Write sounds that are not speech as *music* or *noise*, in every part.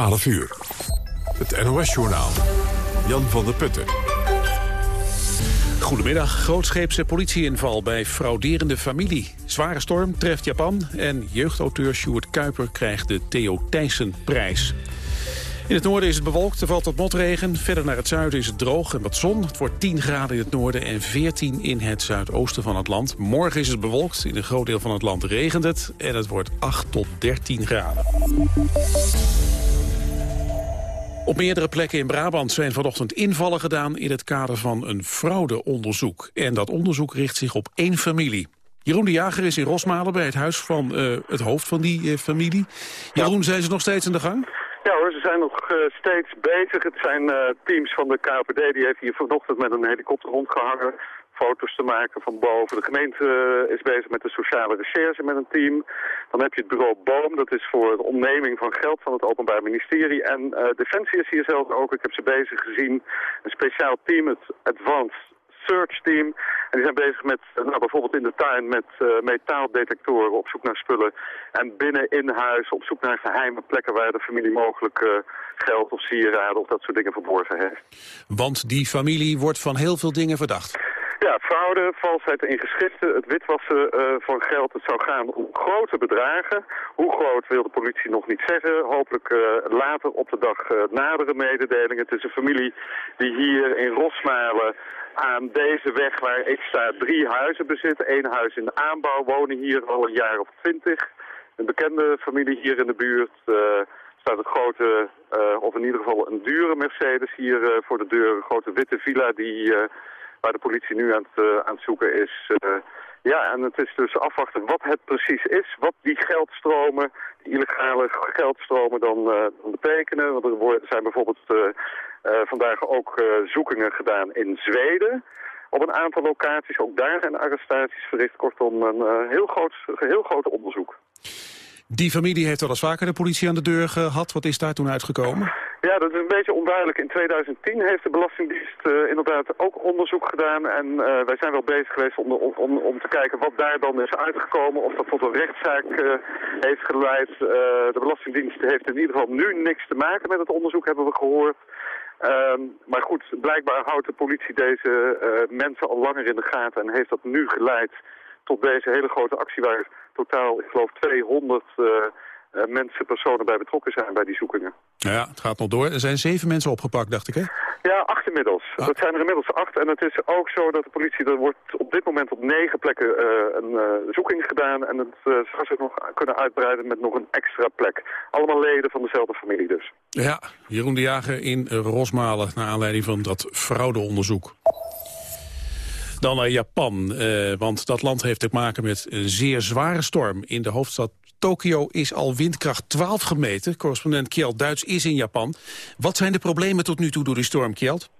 12 uur. Het NOS-journaal. Jan van der Putten. Goedemiddag. Grootscheepse politieinval bij frauderende familie. Zware storm treft Japan en jeugdauteur Sjoerd Kuiper krijgt de Theo Thijssen-prijs. In het noorden is het bewolkt, er valt wat motregen. Verder naar het zuiden is het droog en wat zon. Het wordt 10 graden in het noorden en 14 in het zuidoosten van het land. Morgen is het bewolkt, in een groot deel van het land regent het... en het wordt 8 tot 13 graden. Op meerdere plekken in Brabant zijn vanochtend invallen gedaan... in het kader van een fraudeonderzoek. En dat onderzoek richt zich op één familie. Jeroen de Jager is in Rosmalen bij het huis van uh, het hoofd van die uh, familie. Jeroen, zijn ze nog steeds aan de gang? Ja hoor, ze zijn nog uh, steeds bezig. Het zijn teams van de KPD, die heeft hier vanochtend met een helikopter rondgehangen foto's te maken van boven. De gemeente eh, is bezig met de sociale recherche met een team. Dan heb je het bureau Boom, dat is voor de ontneming van geld van het Openbaar Ministerie. En uh, Defensie is hier zelf ook, ik heb ze bezig gezien. Een speciaal team, het Advanced Search Team. En die zijn bezig met, eh, nou, bijvoorbeeld in de tuin, met metaaldetectoren op zoek naar spullen. En binnen in huis op zoek naar geheime plekken waar de familie mogelijk geld of sieraden of dat soort dingen verborgen heeft. Want die familie wordt van heel veel dingen verdacht. Fraude, valsheid in geschriften, het witwassen uh, van geld. Het zou gaan om grote bedragen. Hoe groot wil de politie nog niet zeggen. Hopelijk uh, later op de dag uh, nadere mededelingen. Het is een familie die hier in Rosmalen aan deze weg waar ik sta drie huizen bezit. Eén huis in de aanbouw, wonen hier al een jaar of twintig. Een bekende familie hier in de buurt staat een grote, of in ieder geval een dure Mercedes hier voor de deur. Een grote witte villa die, waar de politie nu aan het, het zoeken is. ja, en het is dus afwachten wat het precies is, wat die geldstromen, die illegale geldstromen dan, dan betekenen. Want er zijn bijvoorbeeld vandaag ook zoekingen gedaan in Zweden op een aantal locaties. Ook daar zijn arrestaties verricht. Kortom, een heel, groot, heel groot onderzoek. Die familie heeft al eens vaker de politie aan de deur gehad. Wat is daar toen uitgekomen? Ja, dat is een beetje onduidelijk. In 2010 heeft de Belastingdienst uh, inderdaad ook onderzoek gedaan. En uh, wij zijn wel bezig geweest om, om, om, te kijken wat daar dan is uitgekomen. Of dat tot een rechtszaak uh, heeft geleid. de Belastingdienst heeft in ieder geval nu niks te maken met het onderzoek, hebben we gehoord. Um, maar goed, blijkbaar houdt de politie deze mensen al langer in de gaten en heeft dat nu geleid tot deze hele grote actie waar totaal, ik geloof, 200 uh, uh, mensen, personen bij betrokken zijn bij die zoekingen. Ja, het gaat nog door. Er zijn zeven mensen opgepakt, dacht ik, hè? Ja, acht inmiddels. Ah. Dat zijn er inmiddels acht. En het is ook zo dat de politie, er wordt op dit moment op negen plekken uh, een uh, zoeking gedaan. En het uh, zou zich nog kunnen uitbreiden met nog een extra plek. Allemaal leden van dezelfde familie dus. Ja, Jeroen de Jager in Rosmalen, naar aanleiding van dat fraudeonderzoek. Dan naar Japan, eh, want dat land heeft te maken met een zeer zware storm. In de hoofdstad Tokio is al windkracht 12 gemeten. Correspondent Kjeld Duits is in Japan. Wat zijn de problemen tot nu toe door die storm, Kjeld?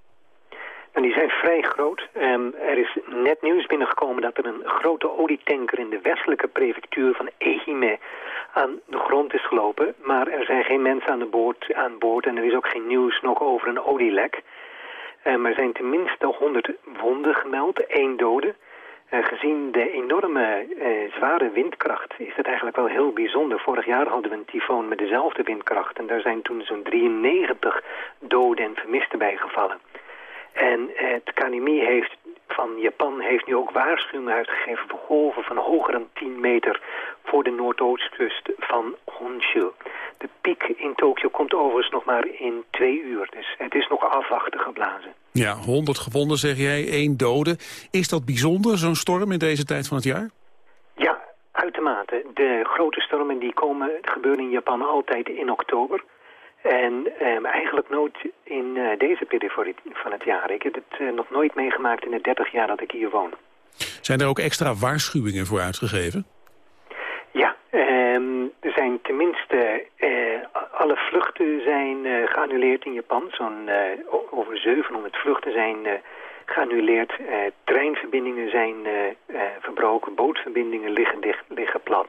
Nou, die zijn vrij groot. Um, er is net nieuws binnengekomen dat er een grote olietanker in de westelijke prefectuur van Ehime aan de grond is gelopen. Maar er zijn geen mensen aan, boord, aan boord en er is ook geen nieuws nog over een olielek. Uh, er zijn tenminste 100 wonden gemeld, één dode. Uh, gezien de enorme uh, zware windkracht is dat eigenlijk wel heel bijzonder. Vorig jaar hadden we een tyfoon met dezelfde windkracht... en daar zijn toen zo'n 93 doden en vermisten bij gevallen. En het KNMI heeft van Japan heeft nu ook waarschuwingen uitgegeven voor golven van hoger dan 10 meter voor de noordoostkust van Honshu. De piek in Tokio komt overigens nog maar in twee uur, dus het is nog afwachten geblazen. Ja, 100 gewonden zeg jij, één dode. Is dat bijzonder, zo'n storm in deze tijd van het jaar? Ja, uitermate. De grote stormen die komen, gebeuren in Japan altijd in oktober. En um, eigenlijk nooit in uh, deze periode van het jaar. Ik heb het uh, nog nooit meegemaakt in de 30 jaar dat ik hier woon. Zijn er ook extra waarschuwingen voor uitgegeven? Ja, um, er zijn tenminste... Uh, alle vluchten zijn geannuleerd in Japan. Zo'n over 700 vluchten zijn geannuleerd. treinverbindingen zijn verbroken. Bootverbindingen liggen, dicht, liggen plat.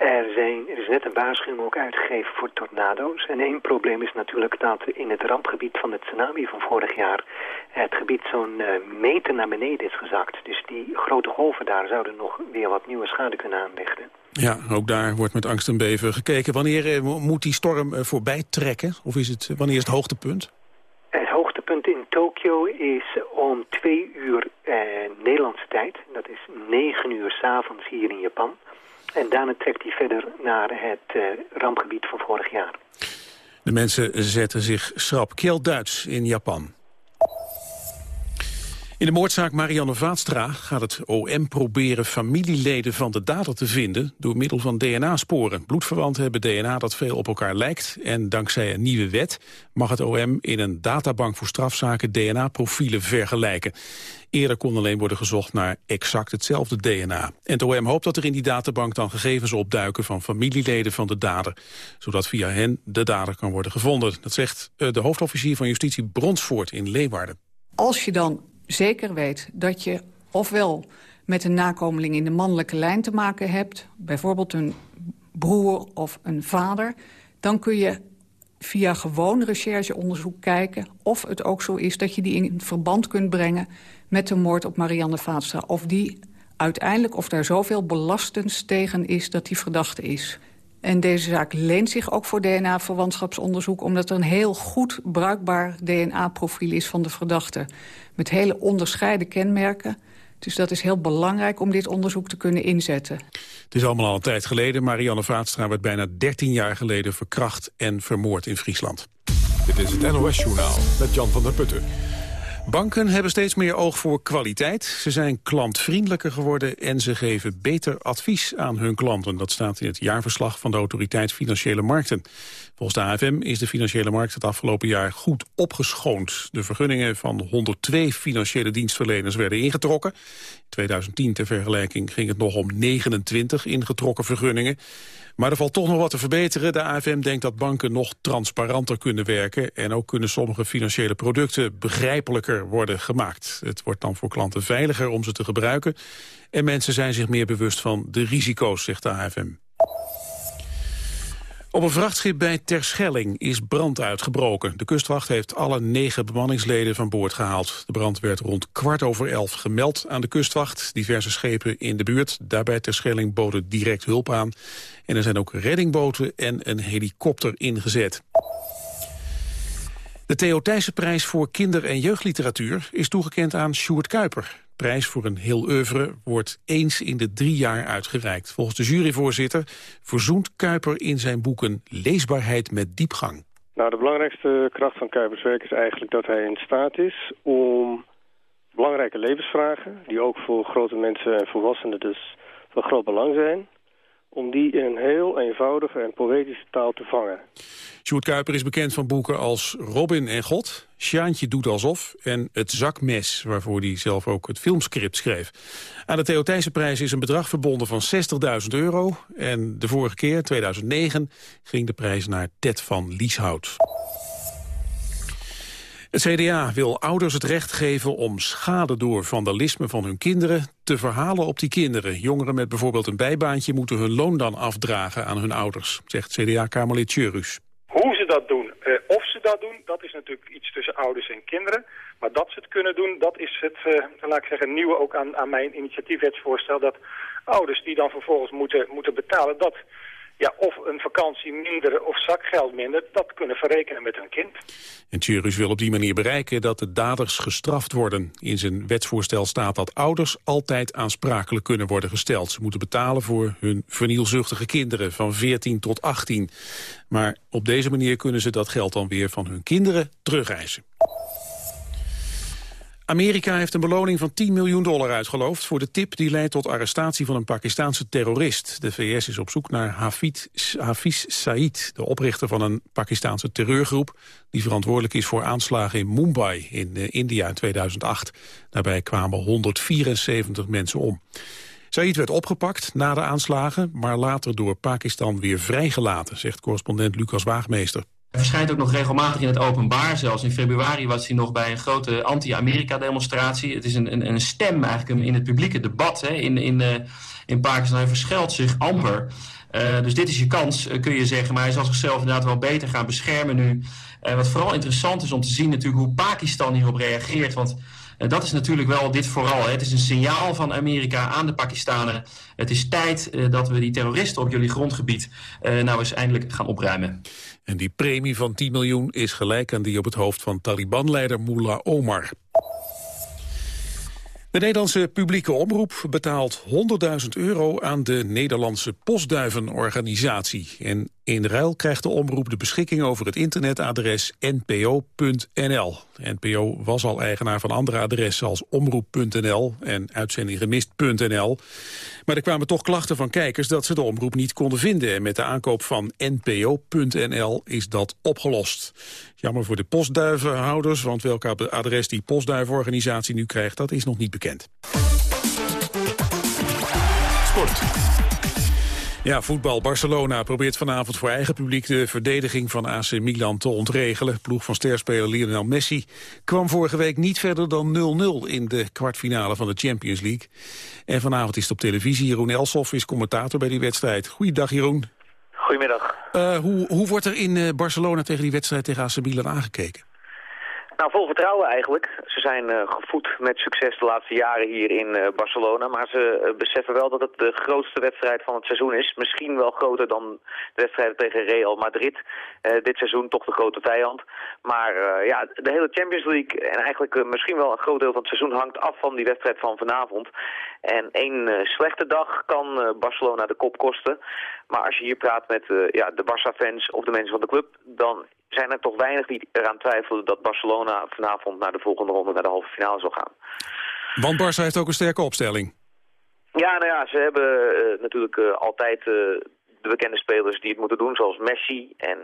Er, zijn, er is net een waarschuwing ook uitgegeven voor tornado's. En één probleem is natuurlijk dat in het rampgebied van het tsunami van vorig jaar... het gebied zo'n uh, meter naar beneden is gezakt. Dus die grote golven daar zouden nog weer wat nieuwe schade kunnen aanrichten. Ja, ook daar wordt met angst en beven gekeken. Wanneer eh, moet die storm eh, voorbij trekken? Of is het, wanneer is het hoogtepunt? Het hoogtepunt in Tokio is om twee uur eh, Nederlandse tijd. Dat is negen uur s'avonds hier in Japan. En daarna trekt hij verder naar het uh, rampgebied van vorig jaar. De mensen zetten zich schrap. Kjell Duits in Japan. In de moordzaak Marianne Vaatstra gaat het OM proberen familieleden van de dader te vinden door middel van DNA-sporen. Bloedverwanten hebben DNA dat veel op elkaar lijkt en dankzij een nieuwe wet mag het OM in een databank voor strafzaken DNA-profielen vergelijken. Eerder kon alleen worden gezocht naar exact hetzelfde DNA. En het OM hoopt dat er in die databank dan gegevens opduiken van familieleden van de dader, zodat via hen de dader kan worden gevonden. Dat zegt eh, de hoofdofficier van justitie Bronsvoort in Leeuwarden. Als je dan zeker weet dat je ofwel met een nakomeling in de mannelijke lijn te maken hebt... bijvoorbeeld een broer of een vader... dan kun je via gewoon rechercheonderzoek kijken... of het ook zo is dat je die in verband kunt brengen... met de moord op Marianne Vaatstra. Of die uiteindelijk, of daar zoveel belastends tegen is... dat die verdachte is. En deze zaak leent zich ook voor DNA-verwantschapsonderzoek... omdat er een heel goed bruikbaar DNA-profiel is van de verdachte. Met hele onderscheiden kenmerken. Dus dat is heel belangrijk om dit onderzoek te kunnen inzetten. Het is allemaal al een tijd geleden. Marianne Vaatstra werd bijna 13 jaar geleden verkracht en vermoord in Friesland. Dit is het NOS Journaal met Jan van der Putten. Banken hebben steeds meer oog voor kwaliteit. Ze zijn klantvriendelijker geworden en ze geven beter advies aan hun klanten. Dat staat in het jaarverslag van de Autoriteit Financiële Markten. Volgens de AFM is de financiële markt het afgelopen jaar goed opgeschoond. De vergunningen van 102 financiële dienstverleners werden ingetrokken. In 2010 ter vergelijking ging het nog om 29 ingetrokken vergunningen. Maar er valt toch nog wat te verbeteren. De AFM denkt dat banken nog transparanter kunnen werken... en ook kunnen sommige financiële producten begrijpelijker worden gemaakt. Het wordt dan voor klanten veiliger om ze te gebruiken... en mensen zijn zich meer bewust van de risico's, zegt de AFM. Op een vrachtschip bij Terschelling is brand uitgebroken. De kustwacht heeft alle negen bemanningsleden van boord gehaald. De brand werd rond kwart over elf gemeld aan de kustwacht. Diverse schepen in de buurt, daarbij Terschelling, boden direct hulp aan. En er zijn ook reddingboten en een helikopter ingezet. De Theo Thijssenprijs voor kinder- en jeugdliteratuur is toegekend aan Sjoerd Kuiper prijs voor een heel oeuvre wordt eens in de drie jaar uitgereikt. Volgens de juryvoorzitter verzoent Kuiper in zijn boeken leesbaarheid met diepgang. Nou, de belangrijkste kracht van Kuipers werk is eigenlijk dat hij in staat is om belangrijke levensvragen, die ook voor grote mensen en volwassenen dus van groot belang zijn, om die in een heel eenvoudige en poëtische taal te vangen. Sjoerd Kuiper is bekend van boeken als Robin en God, Sjaantje doet alsof en Het zakmes, waarvoor hij zelf ook het filmscript schreef. Aan de Theo prijs is een bedrag verbonden van 60.000 euro en de vorige keer, 2009, ging de prijs naar Ted van Lieshout. Het CDA wil ouders het recht geven om schade door vandalisme van hun kinderen te verhalen op die kinderen. Jongeren met bijvoorbeeld een bijbaantje moeten hun loon dan afdragen aan hun ouders, zegt CDA-Kamerlid Tjurus. Hoe ze dat doen, eh, of ze dat doen, dat is natuurlijk iets tussen ouders en kinderen. Maar dat ze het kunnen doen, dat is het, uh, laat ik zeggen, nieuwe ook aan, aan mijn initiatiefwetsvoorstel. Dat ouders die dan vervolgens moeten, moeten betalen, dat ja, of een vakantie minder of zakgeld minder, dat kunnen verrekenen met hun kind. En Tjurus wil op die manier bereiken dat de daders gestraft worden. In zijn wetsvoorstel staat dat ouders altijd aansprakelijk kunnen worden gesteld. Ze moeten betalen voor hun vernielzuchtige kinderen van 14 tot 18. Maar op deze manier kunnen ze dat geld dan weer van hun kinderen terugeisen. Amerika heeft een beloning van 10 miljoen dollar uitgeloofd... voor de tip die leidt tot arrestatie van een Pakistaanse terrorist. De VS is op zoek naar Hafiz, Said, de oprichter van een Pakistaanse terreurgroep... die verantwoordelijk is voor aanslagen in Mumbai in uh, India in 2008. Daarbij kwamen 174 mensen om. Said werd opgepakt na de aanslagen, maar later door Pakistan weer vrijgelaten... zegt correspondent Lucas Waagmeester. Hij verschijnt ook nog regelmatig in het openbaar. Zelfs in februari was hij nog bij een grote anti-Amerika-demonstratie. Het is een, een, een, stem eigenlijk in het publieke debat hè, in, in, uh, in Pakistan. Hij verschuilt zich amper. Uh, dus dit is je kans, uh, kun je zeggen. Maar hij zal zichzelf inderdaad wel beter gaan beschermen nu. wat vooral interessant is om te zien natuurlijk hoe Pakistan hierop reageert. Want dat is natuurlijk wel dit vooral. Hè. Het is een signaal van Amerika aan de Pakistanen. Het is tijd dat we die terroristen op jullie grondgebied nou eens eindelijk gaan opruimen. En die premie van 10 miljoen is gelijk aan die op het hoofd van Taliban-leider Mullah Omar. De Nederlandse publieke omroep betaalt 100.000 euro aan de Nederlandse postduivenorganisatie. En in ruil krijgt de omroep de beschikking over het internetadres npo.nl. NPO was al eigenaar van andere adressen als omroep.nl en uitzendinggemist.nl. Maar er kwamen toch klachten van kijkers dat ze de omroep niet konden vinden. En met de aankoop van npo.nl is dat opgelost. Jammer voor de postduivenhouders, want welk adres die postduivenorganisatie nu krijgt, dat is nog niet bekend. Sport. Ja, voetbal. Barcelona probeert vanavond voor eigen publiek de verdediging van AC Milan te ontregelen. Ploeg van sterspeler Lionel Messi kwam vorige week niet verder dan 0-0 in de kwartfinale van de Champions League. En vanavond is het op televisie. Jeroen Elsoff is commentator bij die wedstrijd. Goeiedag Jeroen. Goedemiddag. Uh, hoe, hoe wordt er in eh, Barcelona tegen die wedstrijd tegen AC Milan aangekeken? Nou, vol vertrouwen eigenlijk. Ze zijn uh, gevoed met succes de laatste jaren hier in uh, Barcelona. Maar ze uh, beseffen wel dat het de grootste wedstrijd van het seizoen is. Misschien wel groter dan de wedstrijd tegen Real Madrid. dit seizoen toch de grote vijand. Maar ja, de hele Champions League en eigenlijk misschien wel een groot deel van het seizoen hangt af van die wedstrijd van vanavond. En één slechte dag kan Barcelona de kop kosten. Maar als je hier praat met ja, de Barça-fans of de mensen van de club... dan zijn er toch weinig die eraan twijfelen dat Barcelona vanavond naar de volgende ronde, naar de halve finale zal gaan. Want Barça heeft ook een sterke opstelling. Ja, nou ja, ze hebben uh, natuurlijk uh, altijd uh, de bekende spelers die het moeten doen, zoals Messi en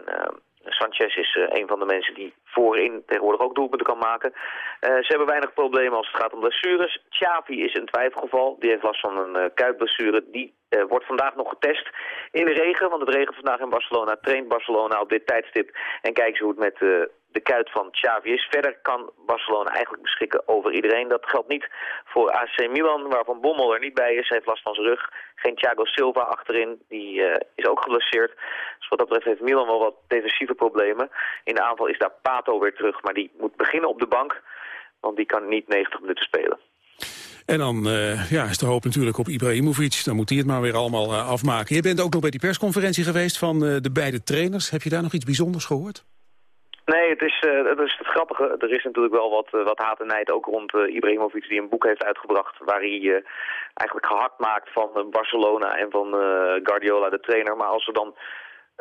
Sanchez is een van de mensen die voorin tegenwoordig ook doelpunten kan maken. ze hebben weinig problemen als het gaat om blessures. Xavi is een twijfelgeval, die heeft last van een kuitblessure. Die wordt vandaag nog getest in de regen, want het regent vandaag in Barcelona. Traint Barcelona op dit tijdstip en kijken ze hoe het met de kuit van Xavi is. Verder kan Barcelona eigenlijk beschikken over iedereen. Dat geldt niet voor AC Milan, waarvan Bommel er niet bij is. Hij heeft last van zijn rug. Geen Thiago Silva achterin, die uh, is ook geblesseerd. Dus wat dat betreft heeft Milan wel wat defensieve problemen. In de aanval is daar Pato weer terug, maar die moet beginnen op de bank. Want die kan niet 90 minuten spelen. En dan uh, ja, is de hoop natuurlijk op Ibrahimovic. Dan moet hij het maar weer allemaal uh, afmaken. Je bent ook nog bij die persconferentie geweest van de beide trainers. Heb je daar nog iets bijzonders gehoord? Nee, het is, het is het grappige. Er is natuurlijk wel wat, wat haat en nijd ook rond Ibrahimovic die een boek heeft uitgebracht... waar hij eigenlijk gehakt maakt van Barcelona en van Guardiola, de trainer. Maar als er dan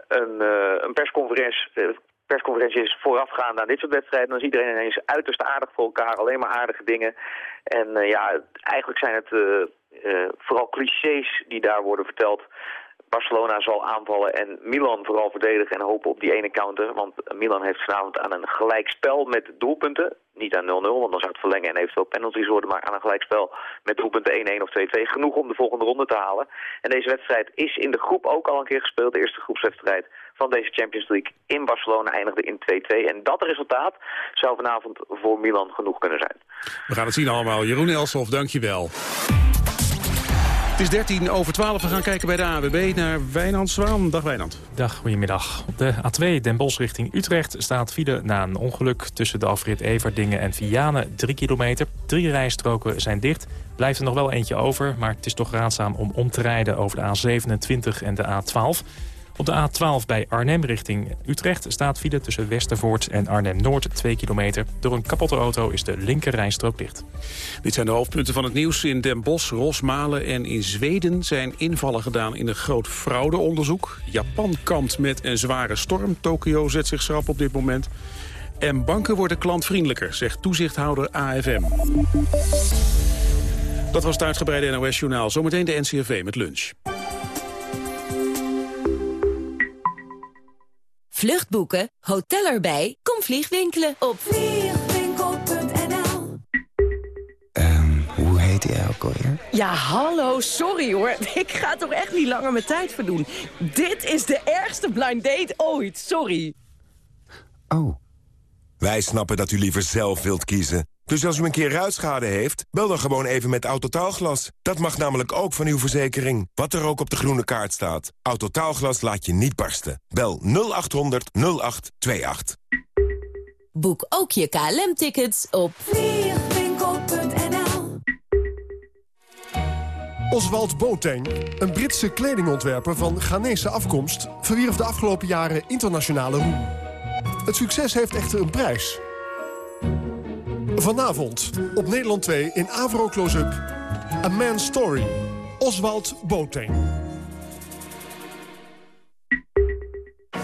een, een persconferentie persconferentie is voorafgaand aan dit soort wedstrijden... dan is iedereen ineens uiterst aardig voor elkaar, alleen maar aardige dingen. En uh, ja, eigenlijk zijn het uh, uh, vooral clichés die daar worden verteld. Barcelona zal aanvallen en Milan vooral verdedigen en hopen op die ene counter. Want Milan heeft vanavond aan een gelijkspel met doelpunten. Niet aan 0-0, want dan zou het verlengen en eventueel penalties worden. Maar aan een gelijkspel met doelpunten 1-1 of 2-2 genoeg om de volgende ronde te halen. En deze wedstrijd is in de groep ook al een keer gespeeld. De eerste groepswedstrijd van deze Champions League in Barcelona eindigde in 2-2. En dat resultaat zou vanavond voor Milan genoeg kunnen zijn. We gaan het zien allemaal. Jeroen Elsof, dankjewel. Het is 13 over 12. We gaan kijken bij de AWB naar Wijnand Zwaan. Dag Wijnand. Dag, goedemiddag. Op de A2 Den Bosch richting Utrecht staat file na een ongeluk... tussen de afrit Everdingen en Vianen 3 kilometer. Drie rijstroken zijn dicht. Blijft er nog wel eentje over, maar het is toch raadzaam om om te rijden... over de A27 en de A12. Op de A12 bij Arnhem richting Utrecht staat file tussen Westervoort en Arnhem-Noord 2 kilometer. Door een kapotte auto is de linker rijstrook dicht. Dit zijn de hoofdpunten van het nieuws. In Den Bosch, Rosmalen en in Zweden zijn invallen gedaan in een groot fraudeonderzoek. Japan kampt met een zware storm. Tokio zet zich schrap op dit moment. En banken worden klantvriendelijker, zegt toezichthouder AFM. Dat was het uitgebreide NOS-journaal. Zometeen de NCRV met lunch. Vluchtboeken, hotel erbij, kom vliegwinkelen op vliegwinkel.nl um, Hoe heet hij ook alweer? Ja, hallo, sorry hoor. *laughs* Ik ga toch echt niet langer mijn tijd verdoen. Dit is de ergste blind date ooit, sorry. Oh. Wij snappen dat u liever zelf wilt kiezen. Dus als u een keer ruitschade heeft, bel dan gewoon even met Autotaalglas. Dat mag namelijk ook van uw verzekering, wat er ook op de groene kaart staat. Autotaalglas laat je niet barsten. Bel 0800 0828. Boek ook je KLM-tickets op vliegwinkel.nl Oswald Boateng, een Britse kledingontwerper van Ghanese afkomst... verwierf de afgelopen jaren internationale roem. Het succes heeft echter een prijs... Vanavond op Nederland 2 in Avro Close-up... A Man's Story, Oswald Boateng.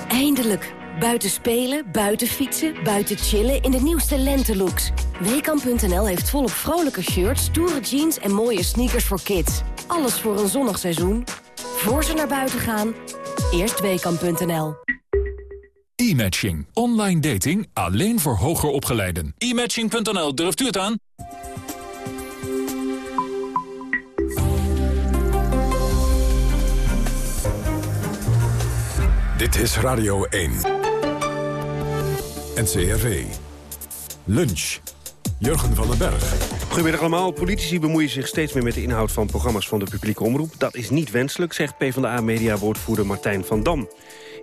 Eindelijk. Buiten spelen, buiten fietsen, buiten chillen in de nieuwste lentelooks. Weekamp.nl heeft volop vrolijke shirts, stoere jeans en mooie sneakers voor kids. Alles voor een zonnig seizoen. Voor ze naar buiten gaan, eerst Weekamp.nl. E-matching. Online dating alleen voor hoger opgeleiden. E-matching.nl, durft u het aan? Dit is Radio 1. NCRV. Lunch. Jurgen van den Berg. Goedemiddag allemaal. Politici bemoeien zich steeds meer met de inhoud van programma's van de publieke omroep. Dat is niet wenselijk, zegt PvdA-media-woordvoerder Martijn van Dam.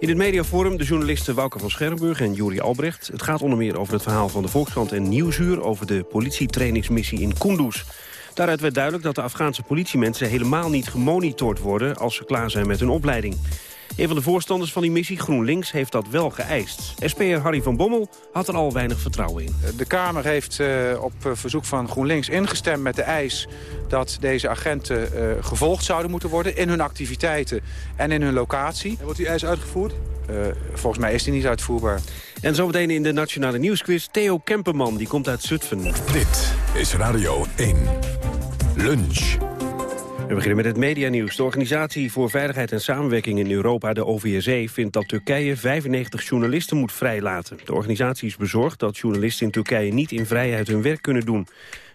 In het mediaforum de journalisten Wouke van Schermburg en Juri Albrecht. Het gaat onder meer over het verhaal van de Volkskrant en Nieuwsuur... over de politietrainingsmissie in Kunduz. Daaruit werd duidelijk dat de Afghaanse politiemensen helemaal niet gemonitord worden... als ze klaar zijn met hun opleiding. Een van de voorstanders van die missie, GroenLinks, heeft dat wel geëist. SPR Harry van Bommel had er al weinig vertrouwen in. De Kamer heeft uh, op verzoek van GroenLinks ingestemd met de eis... dat deze agenten uh, gevolgd zouden moeten worden in hun activiteiten en in hun locatie. En wordt die eis uitgevoerd? Uh, volgens mij is die niet uitvoerbaar. En zometeen in de Nationale Nieuwsquiz Theo Kemperman, die komt uit Zutphen. Dit is Radio 1. Lunch. We beginnen met het medianieuws. De Organisatie voor Veiligheid en Samenwerking in Europa, de OVSE... vindt dat Turkije 95 journalisten moet vrijlaten. De organisatie is bezorgd dat journalisten in Turkije niet in vrijheid hun werk kunnen doen.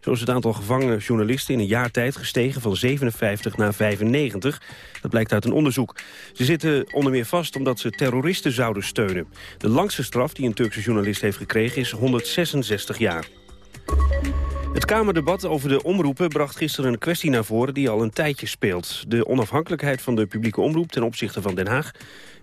Zo is het aantal gevangen journalisten in een jaar tijd gestegen van 57 naar 95. Dat blijkt uit een onderzoek. Ze zitten onder meer vast omdat ze terroristen zouden steunen. De langste straf die een Turkse journalist heeft gekregen is 166 jaar. Het Kamerdebat over de omroepen bracht gisteren een kwestie naar voren die al een tijdje speelt. De onafhankelijkheid van de publieke omroep ten opzichte van Den Haag.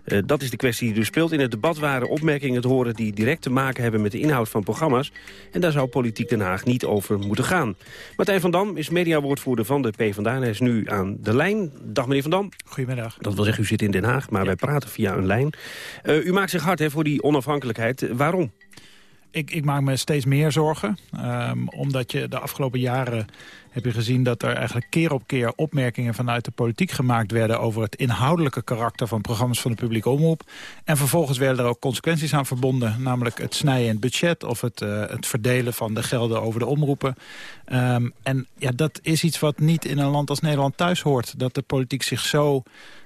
Uh, dat is de kwestie die dus speelt. In het debat waren opmerkingen te horen die direct te maken hebben met de inhoud van programma's. En daar zou politiek Den Haag niet over moeten gaan. Martijn van Dam is mediawoordvoerder van de PvdA en hij is nu aan de lijn. Dag meneer Van Dam. Goedemiddag. Dat wil zeggen, u zit in Den Haag, maar wij praten via een lijn. Uh, u maakt zich hard hè, voor die onafhankelijkheid. Waarom? Ik, ik, maak me steeds meer zorgen. Um, omdat je de afgelopen jaren heb je gezien dat er eigenlijk keer op keer opmerkingen vanuit de politiek gemaakt werden over het inhoudelijke karakter van programma's van de publieke omroep. En vervolgens werden er ook consequenties aan verbonden, namelijk het snijden in het budget of het, uh, het verdelen van de gelden over de omroepen. Um, en ja, dat is iets wat niet in een land als Nederland thuis hoort. Dat de politiek zich zo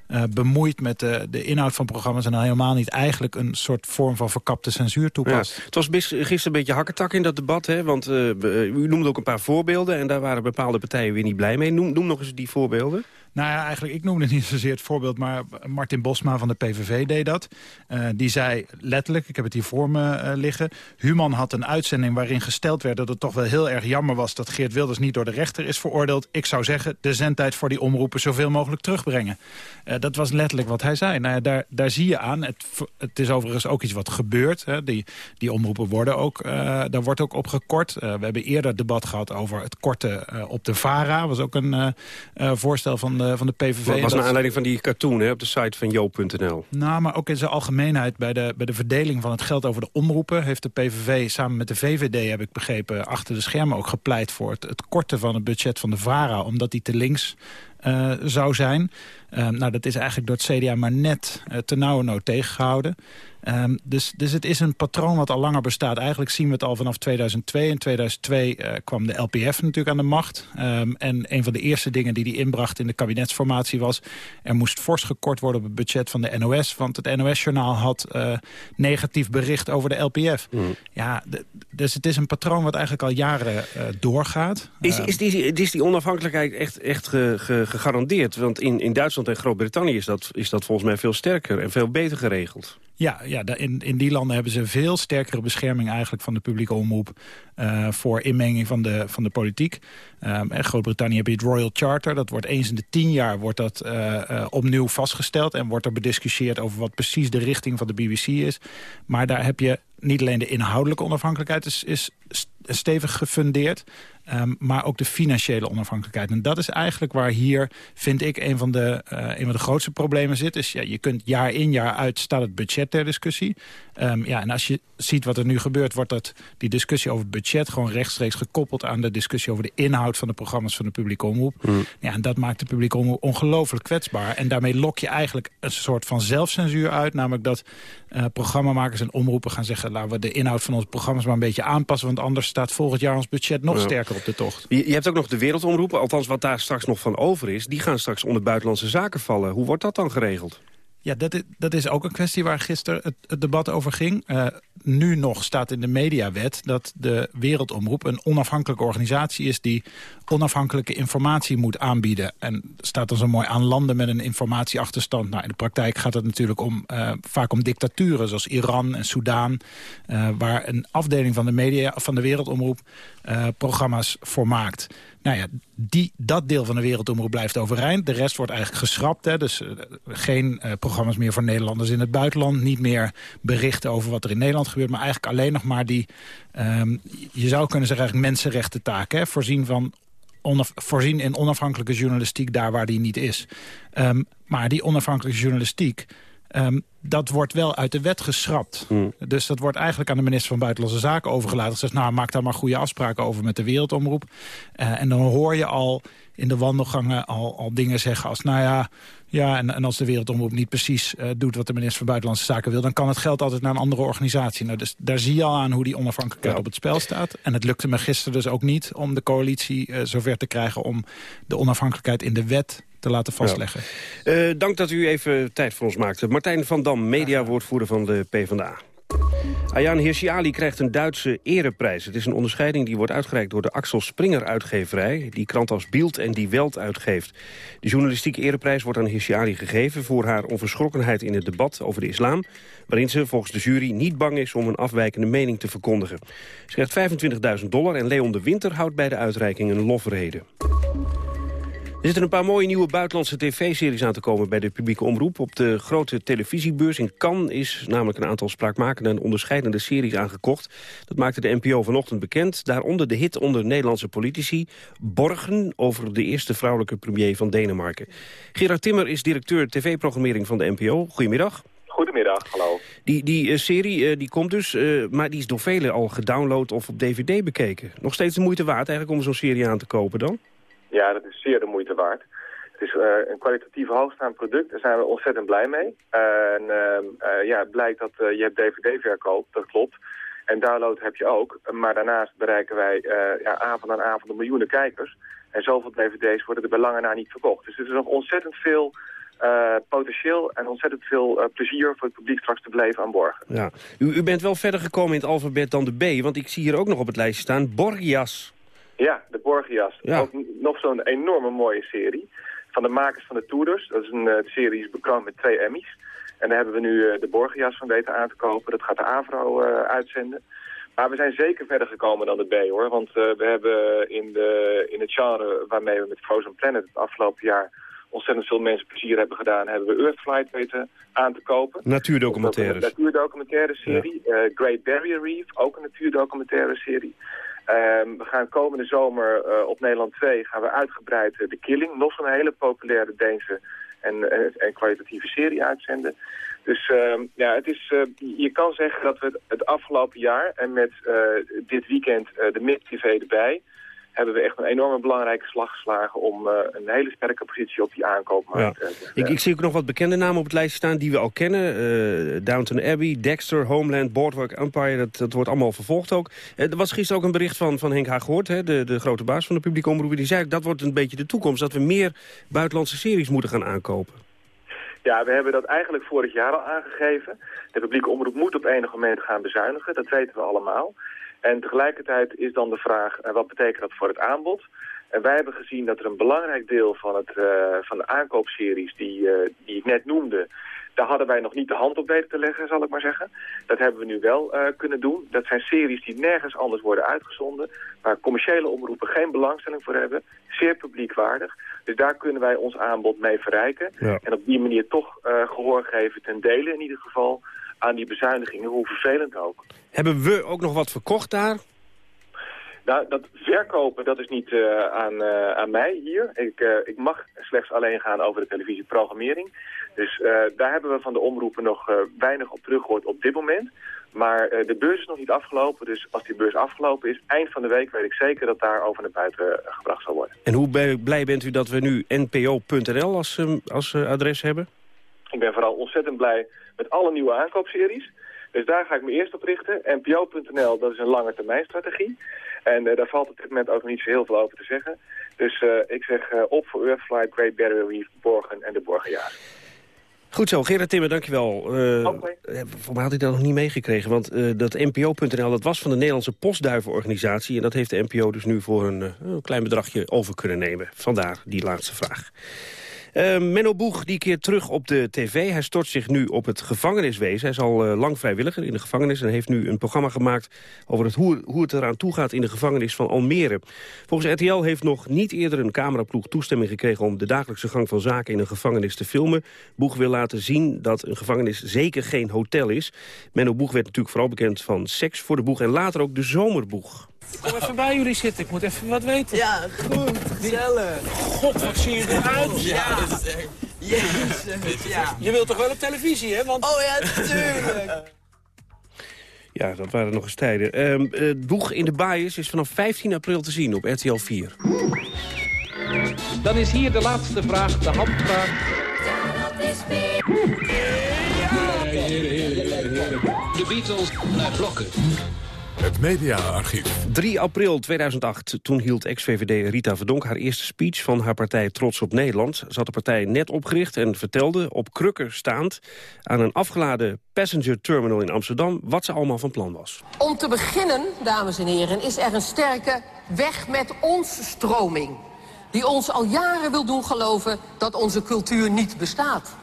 uh, bemoeit met de, de inhoud van programma's... en dan helemaal niet eigenlijk een soort vorm van verkapte censuur toepast. Het was gisteren een beetje hakketak in dat debat, hè? want uh, u noemde ook een paar voorbeelden... en daar waren bepaalde partijen weer niet blij mee. Noem, noem nog eens die voorbeelden. Nou ja, eigenlijk, ik noemde niet zozeer het voorbeeld... maar Martin Bosma van de PVV deed dat. Uh, die zei letterlijk, ik heb het hier voor me uh, liggen... Human had een uitzending waarin gesteld werd dat het toch wel heel erg jammer was... dat Geert Wilders niet door de rechter is veroordeeld. Ik zou zeggen, de zendtijd voor die omroepen zoveel mogelijk terugbrengen. Uh, dat was letterlijk wat hij zei. Nou ja, daar, daar zie je aan. Het, het is overigens ook iets wat gebeurt. Hè. Die, die omroepen worden ook, daar wordt ook op gekort. we hebben eerder debat gehad over het korten op de VARA. was ook een voorstel van de van de PVV. Dat was naar aanleiding van die cartoon hè, op de site van joop.nl. Nou, maar ook in zijn algemeenheid bij de, bij de verdeling van het geld over de omroepen... heeft de PVV samen met de VVD, heb ik begrepen, achter de schermen ook gepleit... voor het, het korten van het budget van de VARA, omdat die te links uh, zou zijn. Uh, nou, dat is eigenlijk door het CDA maar net uh, te nauwe tegengehouden. Um, dus, dus het is een patroon wat al langer bestaat. Eigenlijk zien we het al vanaf 2002. In 2002 uh, kwam de LPF natuurlijk aan de macht. Um, en een van de eerste dingen die die inbracht in de kabinetsformatie was... er moest fors gekort worden op het budget van de NOS. Want het NOS-journaal had uh, negatief bericht over de LPF. Mm. Ja, dus het is een patroon wat eigenlijk al jaren uh, doorgaat. Is, is, die, is die onafhankelijkheid echt, echt ge, ge, gegarandeerd? Want in, in Duitsland en Groot-Brittannië is dat, is dat volgens mij veel sterker en veel beter geregeld. Ja, ja in, in die landen hebben ze veel sterkere bescherming eigenlijk van de publieke omroep uh, voor inmenging van de, van de politiek. In Groot-Brittannië heb je het Royal Charter. Dat wordt eens in de tien jaar wordt dat, uh, uh, opnieuw vastgesteld en wordt er bediscussieerd over wat precies de richting van de BBC is. Maar daar heb je niet alleen de inhoudelijke onafhankelijkheid is, is stevig gefundeerd. Ehm, maar ook de financiële onafhankelijkheid. En dat is eigenlijk waar hier, vind ik, een van de, uh, een van de grootste problemen zit. Is, ja, je kunt jaar in, jaar uit, staat het budget ter discussie. Um, ja, en als je ziet wat er nu gebeurt, wordt dat, die discussie over het budget... gewoon rechtstreeks gekoppeld aan de discussie over de inhoud van de programma's van de publieke omroep. Mm. Ja, en dat maakt de publieke omroep ongelooflijk kwetsbaar. En daarmee lok je eigenlijk een soort van zelfcensuur uit. Namelijk dat uh, programmamakers en omroepen gaan zeggen... laten we de inhoud van onze programma's maar een beetje aanpassen... want anders staat volgend jaar ons budget nog sterker op de tocht. Je, je, hebt ook nog de wereldomroepen, althans wat daar straks nog van over is... die gaan straks onder buitenlandse zaken vallen. Hoe wordt dat dan geregeld? Ja, dat is, dat is ook een kwestie waar gisteren het, debat over ging. Uh, nu nog staat in de mediawet dat de Wereldomroep een onafhankelijke organisatie is... die onafhankelijke informatie moet aanbieden. En staat dan zo mooi aan landen met een informatieachterstand. Nou, in de praktijk gaat het natuurlijk om, uh, vaak om dictaturen zoals Iran en Soudaan... Uh, waar een afdeling van de, media, van de Wereldomroep programma's voor maakt. Nou ja, die, dat deel van de wereldomroep blijft overeind. De rest wordt eigenlijk geschrapt. Hè? Dus uh, geen uh, programma's meer voor Nederlanders in het buitenland. Niet meer berichten over wat er in Nederland gebeurt. Maar eigenlijk alleen nog maar die, um, je zou kunnen zeggen eigenlijk mensenrechten taken. Hè? Voorzien, van voorzien in onafhankelijke journalistiek daar waar die niet is. Um, maar die onafhankelijke journalistiek... Um, dat wordt wel uit de wet geschrapt. Mm. Dus dat wordt eigenlijk aan de minister van Buitenlandse Zaken overgelaten. Zegt, nou, maak daar maar goede afspraken over met de Wereldomroep. Uh, en dan hoor je al in de wandelgangen al, al dingen zeggen als... nou ja, ja en, en als de Wereldomroep niet precies uh, doet wat de minister van Buitenlandse Zaken wil... dan kan het geld altijd naar een andere organisatie. Nou, dus daar zie je al aan hoe die onafhankelijkheid ja. op het spel staat. En het lukte me gisteren dus ook niet om de coalitie uh, zover te krijgen... om de onafhankelijkheid in de wet te laten vastleggen. Ja. Uh, dank dat u even tijd voor ons maakte. Martijn van Dam, mediawoordvoerder van de PvdA. Ayaan Hirsi krijgt een Duitse ereprijs. Het is een onderscheiding die wordt uitgereikt door de Axel Springer uitgeverij... die krant als Bild en Die Welt uitgeeft. De journalistieke ereprijs wordt aan Hirsi gegeven... voor haar onverschrokkenheid in het debat over de islam... waarin ze volgens de jury niet bang is om een afwijkende mening te verkondigen. Ze krijgt 25.000 dollar en Leon de Winter houdt bij de uitreiking een lofrede. Er zitten een paar mooie nieuwe buitenlandse tv-series aan te komen bij de publieke omroep. Op de grote televisiebeurs in Cannes is namelijk een aantal spraakmakende en onderscheidende series aangekocht. Dat maakte de NPO vanochtend bekend. Daaronder de hit onder Nederlandse politici Borgen over de eerste vrouwelijke premier van Denemarken. Gerard Timmer is directeur tv-programmering van de NPO. Goedemiddag. Goedemiddag, hallo. Die, die uh, serie uh, die komt dus, uh, maar die is door velen al gedownload of op dvd bekeken. Nog steeds de moeite waard eigenlijk om zo'n serie aan te kopen dan? Ja, dat is zeer de moeite waard. Het is uh, een kwalitatief hoogstaand product, daar zijn we ontzettend blij mee. en uh, uh, ja, het blijkt dat je hebt dvd-verkoop, dat klopt. En download heb je ook. Maar daarnaast bereiken wij ja, avond aan avond een miljoenen kijkers. En zoveel dvd's worden er bij lange na niet verkocht. Dus er is nog ontzettend veel potentieel en ontzettend veel plezier voor het publiek straks te beleven aan Borgen. Ja. U, u bent wel verder gekomen in het alfabet dan de B, want ik zie hier ook nog op het lijstje staan Borgias. Ja, de Borgias. Ja. Ook nog zo'n enorme mooie serie. Van de makers van de Toerders. Dat is een uh, serie die is bekroond met twee Emmys. En daar hebben we nu uh, de Borgias van weten aan te kopen. Dat gaat de AVRO uh, uitzenden. Maar we zijn zeker verder gekomen dan de B hoor. Want we hebben in, de, in het genre waarmee we met Frozen Planet het afgelopen jaar ontzettend veel mensen plezier hebben gedaan, hebben we Earthflight weten aan te kopen. Natuurdocumentaires. Een natuurdocumentaire serie. Ja. Great Barrier Reef, ook een natuurdocumentaire serie. Um, we gaan komende zomer uh, op Nederland 2 gaan we uitgebreid uh, The Killing, nog een hele populaire Deense en, uh, en kwalitatieve serie uitzenden. Dus uh, ja, het is, je kan zeggen dat we het, het afgelopen jaar en met dit weekend de MIP-TV erbij hebben we echt een enorme belangrijke slag geslagen om uh, een hele sterke positie op die aankoopmarkt ja. te ik, ik, zie ook nog wat bekende namen op het lijstje staan die we al kennen. Uh, Downton Abbey, Dexter, Homeland, Boardwalk Empire, dat, dat wordt allemaal vervolgd ook. Uh, er was gisteren ook een bericht van, van Henk Haaghoort, hè, de, de grote baas van de publieke omroep. Die zei dat wordt een beetje de toekomst, dat we meer buitenlandse series moeten gaan aankopen. Ja, we hebben dat eigenlijk vorig jaar al aangegeven. De publieke omroep moet op enig moment gaan bezuinigen, dat weten we allemaal. En tegelijkertijd is dan de vraag, uh, wat betekent dat voor het aanbod? En wij hebben gezien dat er een belangrijk deel van, het, uh, van de aankoopseries die, uh, die ik net noemde... daar hadden wij nog niet de hand op weten te leggen, zal ik maar zeggen. Dat hebben we nu wel kunnen doen. Dat zijn series die nergens anders worden uitgezonden... waar commerciële omroepen geen belangstelling voor hebben. Zeer publiekwaardig. Dus daar kunnen wij ons aanbod mee verrijken. Ja. En op die manier toch gehoor geven ten dele in ieder geval aan die bezuinigingen, hoe vervelend ook. Hebben we ook nog wat verkocht daar? Nou, dat verkopen, dat is niet uh, aan, uh, aan mij hier. Ik, uh, ik mag slechts alleen gaan over de televisieprogrammering. Dus daar hebben we van de omroepen nog weinig op teruggehoord op dit moment. Maar de beurs is nog niet afgelopen, dus als die beurs afgelopen is... eind van de week weet ik zeker dat daar over naar buiten gebracht zal worden. En hoe blij bent u dat we nu npo.nl als, als adres hebben? Ik ben vooral ontzettend blij met alle nieuwe aankoopseries. Dus daar ga ik me eerst op richten. NPO.nl, dat is een lange termijn strategie. En uh, daar valt op dit moment ook niet zo heel veel over te zeggen. Dus uh, ik zeg uh, op voor Earthflight, Great Barrier Reef, Borgen en de Borgenjaar. Goed zo, Gerard Timmer, dankjewel. Uh, okay. Voor mij had ik dat nog niet meegekregen, want uh, dat NPO.nl... dat was van de Nederlandse Postduivenorganisatie... en dat heeft de NPO dus nu voor een, een klein bedragje over kunnen nemen. Vandaar die laatste vraag. Uh, Menno Boeg die keert terug op de tv. Hij stort zich nu op het gevangeniswezen. Hij is al uh, lang vrijwilliger in de gevangenis... en heeft nu een programma gemaakt over het, hoe, hoe het eraan toe gaat in de gevangenis van Almere. Volgens RTL heeft nog niet eerder een cameraploeg toestemming gekregen... om de dagelijkse gang van zaken in een gevangenis te filmen. Boeg wil laten zien dat een gevangenis zeker geen hotel is. Menno Boeg werd natuurlijk vooral bekend van seks voor de boeg... en later ook de zomerboeg. Kom even bij jullie zitten, ik moet even wat weten. Ja, goed, gezellig. God, wat zie je eruit. Ja, dat is echt... Jezus, ja. Je wilt toch wel op televisie, hè? Want... Oh ja, natuurlijk. *laughs* Ja, dat waren nog eens tijden. Um, het boeg in de Baaiers is vanaf 15 april te zien op RTL 4. Dan is hier de laatste vraag, de handvraag. De Beatles naar blokken. Het mediaarchief. 3 april 2008, toen hield ex-VVD Rita Verdonk haar eerste speech van haar partij Trots op Nederland. Ze had de partij net opgericht en vertelde, op krukken staand, aan een afgeladen passenger terminal in Amsterdam, wat ze allemaal van plan was. Om te beginnen, dames en heren, is er een sterke weg met ons stroming. Die ons al jaren wil doen geloven dat onze cultuur niet bestaat.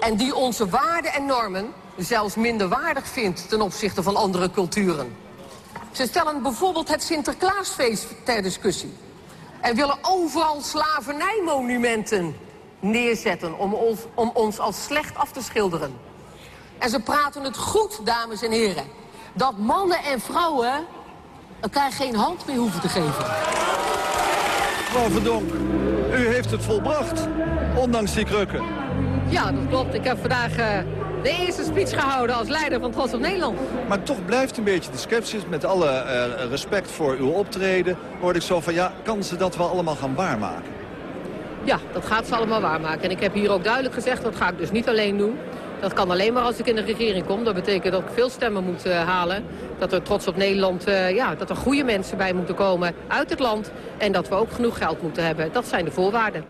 En die onze waarden en normen zelfs minder waardig vindt ten opzichte van andere culturen. Ze stellen bijvoorbeeld het Sinterklaasfeest ter discussie. En willen overal slavernijmonumenten neerzetten om ons, om ons als slecht af te schilderen. En ze praten het goed, dames en heren, dat mannen en vrouwen elkaar geen hand meer hoeven te geven. Mevrouw Verdonk, u heeft het volbracht, ondanks die krukken. Ja, dat klopt. Ik heb vandaag uh, de eerste speech gehouden als leider van Trots op Nederland. Maar toch blijft een beetje de sceptisch. Met alle uh, respect voor uw optreden hoorde ik zo van... ja, kan ze dat wel allemaal gaan waarmaken? Ja, dat gaat ze allemaal waarmaken. En ik heb hier ook duidelijk gezegd, dat ga ik dus niet alleen doen. Dat kan alleen maar als ik in de regering kom. Dat betekent dat ik veel stemmen moet uh, halen. Dat er trots op Nederland, uh, ja, dat er goede mensen bij moeten komen uit het land. En dat we ook genoeg geld moeten hebben. Dat zijn de voorwaarden.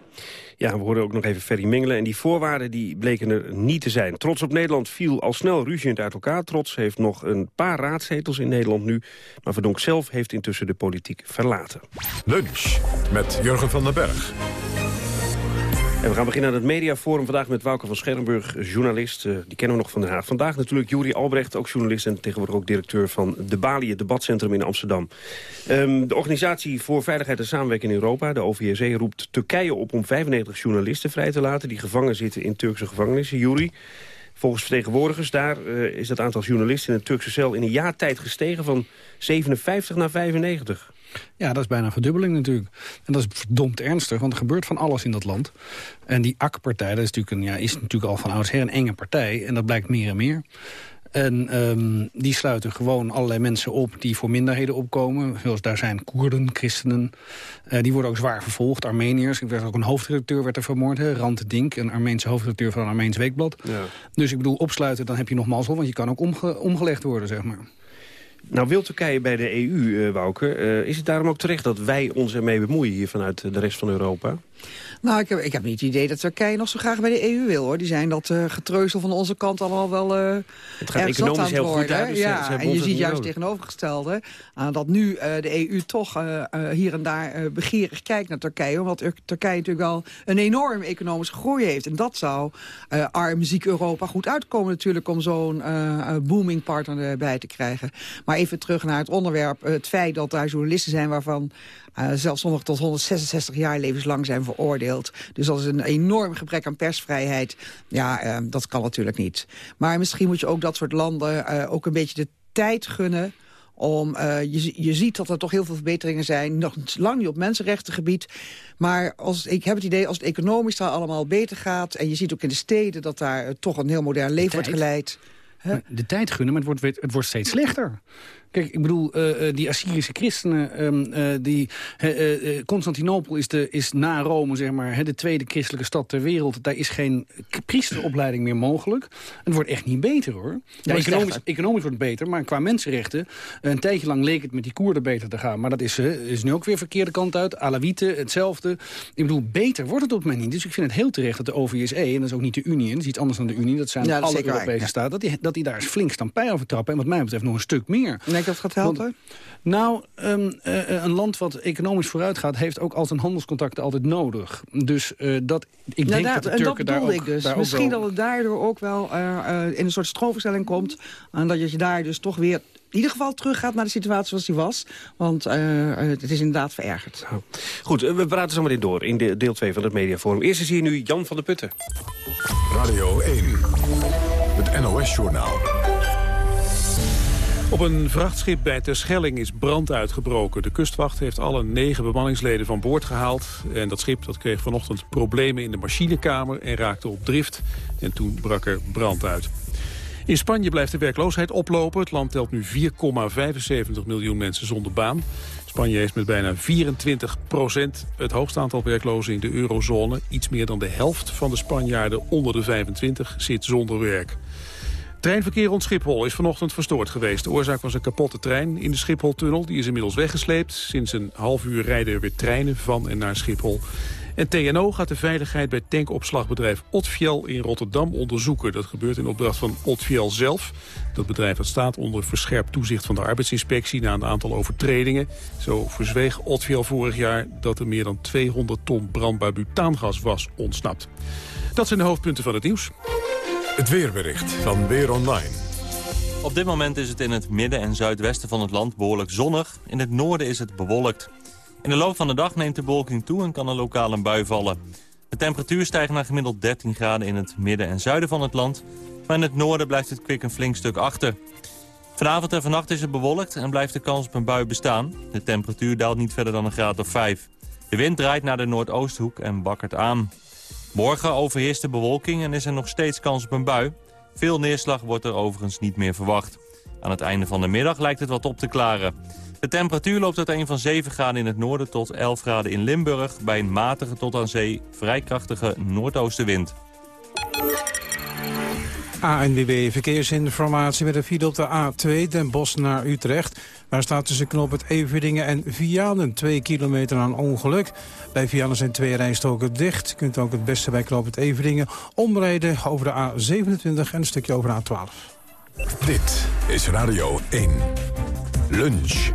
Ja, we hoorden ook nog even Ferry Mingelen. En die voorwaarden die bleken er niet te zijn. Trots op Nederland viel al snel ruziend uit elkaar. Trots heeft nog een paar raadzetels in Nederland nu. Maar Verdonk zelf heeft intussen de politiek verlaten. Lunch met Jurgen van den Berg. En we gaan beginnen aan het mediaforum vandaag met Wouter van Scherrenburg, journalist. Uh, die kennen we nog van Den Haag. Vandaag natuurlijk Juri Albrecht, ook journalist... en tegenwoordig ook directeur van de Bali, het debatcentrum in Amsterdam. Um, de Organisatie voor Veiligheid en Samenwerking in Europa, de OVSE... roept Turkije op om 95 journalisten vrij te laten... die gevangen zitten in Turkse gevangenissen. Juri, volgens vertegenwoordigers daar uh, is het aantal journalisten in een Turkse cel... in een jaar tijd gestegen van 57 naar 95. Ja, dat is bijna een verdubbeling natuurlijk. En dat is verdomd ernstig, want er gebeurt van alles in dat land. En die AK-partij, dat is natuurlijk, een, ja, is natuurlijk al van oudsher een enge partij. En dat blijkt meer en meer. En um, die sluiten gewoon allerlei mensen op die voor minderheden opkomen. Zoals daar zijn Koerden, christenen. Uh, die worden ook zwaar vervolgd, Armeniërs. Ik werd ook een hoofdredacteur werd er vermoord. Hè? Rand Dink, een Armeense hoofdredacteur van een Armeens Weekblad. Ja. Dus ik bedoel, opsluiten, dan heb je nog mazzel. Want je kan ook omge omgelegd worden, zeg maar. Nou wil Turkije bij de EU, uh, Wouke. Uh, is het daarom ook terecht dat wij ons ermee bemoeien hier vanuit de rest van Europa? Nou, ik heb, ik heb niet het idee dat Turkije nog zo graag bij de EU wil, hoor. Die zijn dat uh, getreuzel van onze kant allemaal wel uh, Het gaat economisch heel goed uit. Dus ja, ze, ze en je ziet juist tegenovergestelde... Uh, dat nu de EU toch hier en daar begeerig kijkt naar Turkije. Omdat Turkije natuurlijk al een enorm economische groei heeft. En dat zou arm, ziek Europa goed uitkomen natuurlijk... om zo'n booming partner erbij te krijgen. Maar even terug naar het onderwerp. Het feit dat daar journalisten zijn waarvan... Uh, zelfs sommigen tot 166 jaar levenslang zijn veroordeeld. Dus dat is een enorm gebrek aan persvrijheid. Ja, uh, dat kan natuurlijk niet. Maar misschien moet je ook dat soort landen uh, ook een beetje de tijd gunnen Om, uh, je, je ziet dat er toch heel veel verbeteringen zijn. Nog lang niet op mensenrechtengebied. Maar als, ik heb het idee, als het economisch daar allemaal beter gaat... en je ziet ook in de steden dat daar toch een heel modern leven wordt geleid... De tijd gunnen, maar het wordt, het wordt steeds slechter. Kijk, ik bedoel, uh, die Assyrische christenen, um, uh, die, uh, Constantinopel is, de, is na Rome, zeg maar, de tweede christelijke stad ter wereld. Daar is geen priesteropleiding meer mogelijk. Het wordt echt niet beter, hoor. Ja, economisch, economisch wordt het beter, maar qua mensenrechten, een tijdje lang leek het met die Koerden beter te gaan. Maar dat is, is nu ook weer verkeerde kant uit. Alawieten, hetzelfde. Ik bedoel, beter wordt het op mij niet. Dus ik vind het heel terecht dat de OVSE, en dat is ook niet de Unie, dat is iets anders dan de Unie, dat zijn ja, dat alle Europese ja. staten, dat die, dat die daar eens flink stampij over trappen. En wat mij betreft nog een stuk meer. Nee, dat gaat helpen? Want, nou, um, uh, een land wat economisch vooruit gaat... heeft ook al zijn handelscontacten altijd nodig. Dus uh, dat, ik denk dat de Turken en dat daar ook, ik dus. daar Misschien ook wel... dat het daardoor ook wel uh, in een soort stroomverstelling komt... en dat je daar dus toch weer in ieder geval teruggaat naar de situatie zoals die was. Want uh, het is inderdaad verergerd. Oh. Goed, we praten zo meteen door in de deel 2 van het Mediaforum. Eerst is hier nu Jan van der Putten. Radio 1, het NOS-journaal. Op een vrachtschip bij Terschelling is brand uitgebroken. De kustwacht heeft alle negen bemanningsleden van boord gehaald. En dat schip dat kreeg vanochtend problemen in de machinekamer en raakte op drift. En toen brak er brand uit. In Spanje blijft de werkloosheid oplopen. Het land telt nu 4,75 miljoen mensen zonder baan. Spanje heeft met bijna 24 procent het hoogste aantal werklozen in de eurozone. Iets meer dan de helft van de Spanjaarden onder de 25 zit zonder werk. Treinverkeer rond Schiphol is vanochtend verstoord geweest. De oorzaak was een kapotte trein in de Schipholtunnel. Die is inmiddels weggesleept. Sinds een half uur rijden er weer treinen van en naar Schiphol. En TNO gaat de veiligheid bij tankopslagbedrijf Otfiel in Rotterdam onderzoeken. Dat gebeurt in opdracht van Otfiel zelf. Dat bedrijf dat staat onder verscherpt toezicht van de arbeidsinspectie... na een aantal overtredingen. Zo verzweeg Otfiel vorig jaar dat er meer dan 200 ton brandbaar butaangas was ontsnapt. Dat zijn de hoofdpunten van het nieuws. Het weerbericht van Weer Online. Op dit moment is het in het midden en zuidwesten van het land behoorlijk zonnig. In het noorden is het bewolkt. In de loop van de dag neemt de bewolking toe en kan er lokaal een bui vallen. De temperatuur stijgt naar gemiddeld 13 graden in het midden en zuiden van het land. Maar in het noorden blijft het kwik een flink stuk achter. Vanavond en vannacht is het bewolkt en blijft de kans op een bui bestaan. De temperatuur daalt niet verder dan een graad of 5. De wind draait naar de noordoosthoek en bakkert aan. Morgen overheerst de bewolking en is er nog steeds kans op een bui. Veel neerslag wordt er overigens niet meer verwacht. Aan het einde van de middag lijkt het wat op te klaren. De temperatuur loopt uiteen van 7 graden in het noorden tot 11 graden in Limburg... bij een matige tot aan zee vrij krachtige noordoostenwind. ANWB Verkeersinformatie met een file op de A2 Den Bosch naar Utrecht. Daar staat tussen knop het Everdingen en Vianen 2 kilometer aan ongeluk. Bij Vianen zijn twee rijstroken dicht. Je kunt ook het beste bij knop het Everdingen omrijden over de A27 en een stukje over de A12. Dit is Radio 1. Lunch.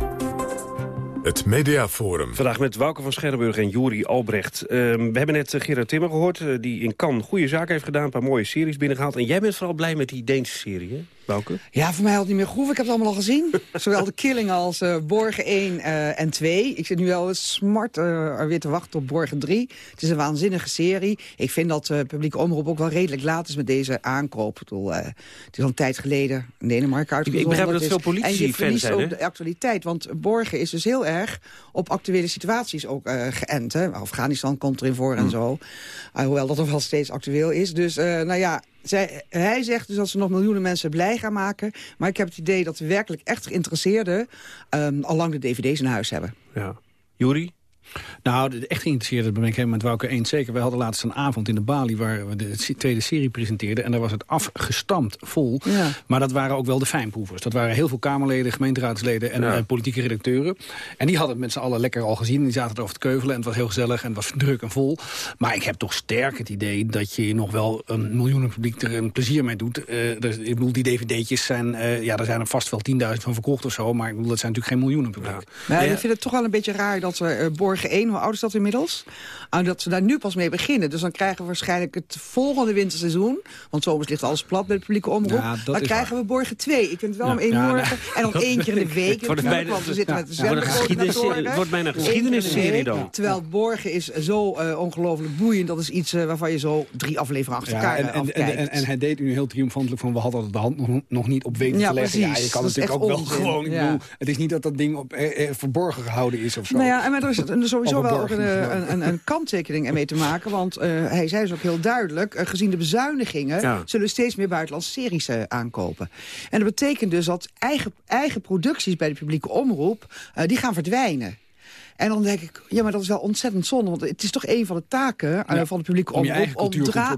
Het Mediaforum. Vandaag met Wouke van Scherrenburg en Juri Albrecht. Uh, we hebben net uh, Gerard Timmer gehoord, uh, die in Cannes goede zaken heeft gedaan. Een paar mooie series binnengehaald. En jij bent vooral blij met die Deense serie, hè? Bouke? Ja, voor mij had het niet meer gehoeven. Ik heb het allemaal al gezien. *laughs* Zowel de Killing als uh, Borgen 1 uh, en 2. Ik zit nu wel smart uh, weer te wachten op Borgen 3. Het is een waanzinnige serie. Ik vind dat de publieke omroep ook wel redelijk laat is met deze aankoop. Ik bedoel, het is al een tijd geleden in Denemarken uitgezonden. Ik begrijp dat het veel politici-fans zijn, En ook de actualiteit. Want Borgen is dus heel erg op actuele situaties ook geënt. Hè. Afghanistan komt erin voor en mm. zo. hoewel dat nog wel steeds actueel is. Dus, nou ja... Hij zegt dus dat ze nog miljoenen mensen blij gaan maken. Maar ik heb het idee dat de werkelijk echt geïnteresseerden... Um, al lang de dvd's in huis hebben. Ja. Nou, echt geïnteresseerde ben ik helemaal met Wouke eens. Zeker, we hadden laatst een avond in de Bali waar we de tweede serie presenteerden. En daar was het afgestampt vol. Ja. Maar dat waren ook wel de fijnproevers. Dat waren heel veel Kamerleden, gemeenteraadsleden en, Ja. en politieke redacteuren. En die hadden het met z'n allen lekker al gezien. Die zaten erover te keuvelen en het was heel gezellig en het was druk en vol. Maar ik heb toch sterk het idee dat je nog wel een miljoenen publiek er een plezier mee doet. Eh, dus, ik bedoel, die dvd'tjes zijn, eh, ja, daar zijn er vast wel 10.000 van verkocht of zo. Maar ik bedoel, dat zijn natuurlijk geen miljoenen publiek. Maar ik vind het toch wel een beetje raar dat we uh, Borgen 1, hoe oud is dat inmiddels? En dat ze daar nu pas mee beginnen. Dus dan krijgen we waarschijnlijk het volgende winterseizoen... want zomers ligt alles plat bij de publieke omroep... Ja, dan krijgen we Borgen 2. Ik vind het wel om één Ja, nou, morgen. En dan één keer in de *laughs* week. Wordt bijna- want we zitten met het wordt bijna een de geschiedenisserie dan. Terwijl Borgen is zo eh, ongelooflijk boeiend. Dat is iets eh, waarvan je zo drie afleveringen achter Ja, elkaar en, eh, en, en, afkijkt. en, en hij deed nu heel triomfantelijk van... we hadden de hand nog, nog niet op weten Ja, te leggen. precies. Ja, je kan Dat natuurlijk ook wel gewoon... Ik ja. bedoel, het is niet dat dat ding op, eh, eh, verborgen gehouden is of zo. Nou ja, en maar er is er sowieso wel een, genomen. een, een, een kanttekening mee te maken. Want eh, hij zei dus ook heel duidelijk... eh, gezien de bezuinigingen Ja. zullen we steeds meer buitenlandse series eh, aankopen. En dat betekent dus dat eigen, eigen producties bij de publieke omroep... eh, die gaan verdwijnen. En dan denk ik, ja, maar dat is wel ontzettend zonde. Want het is toch een van de taken eh, Ja, van de publieke om te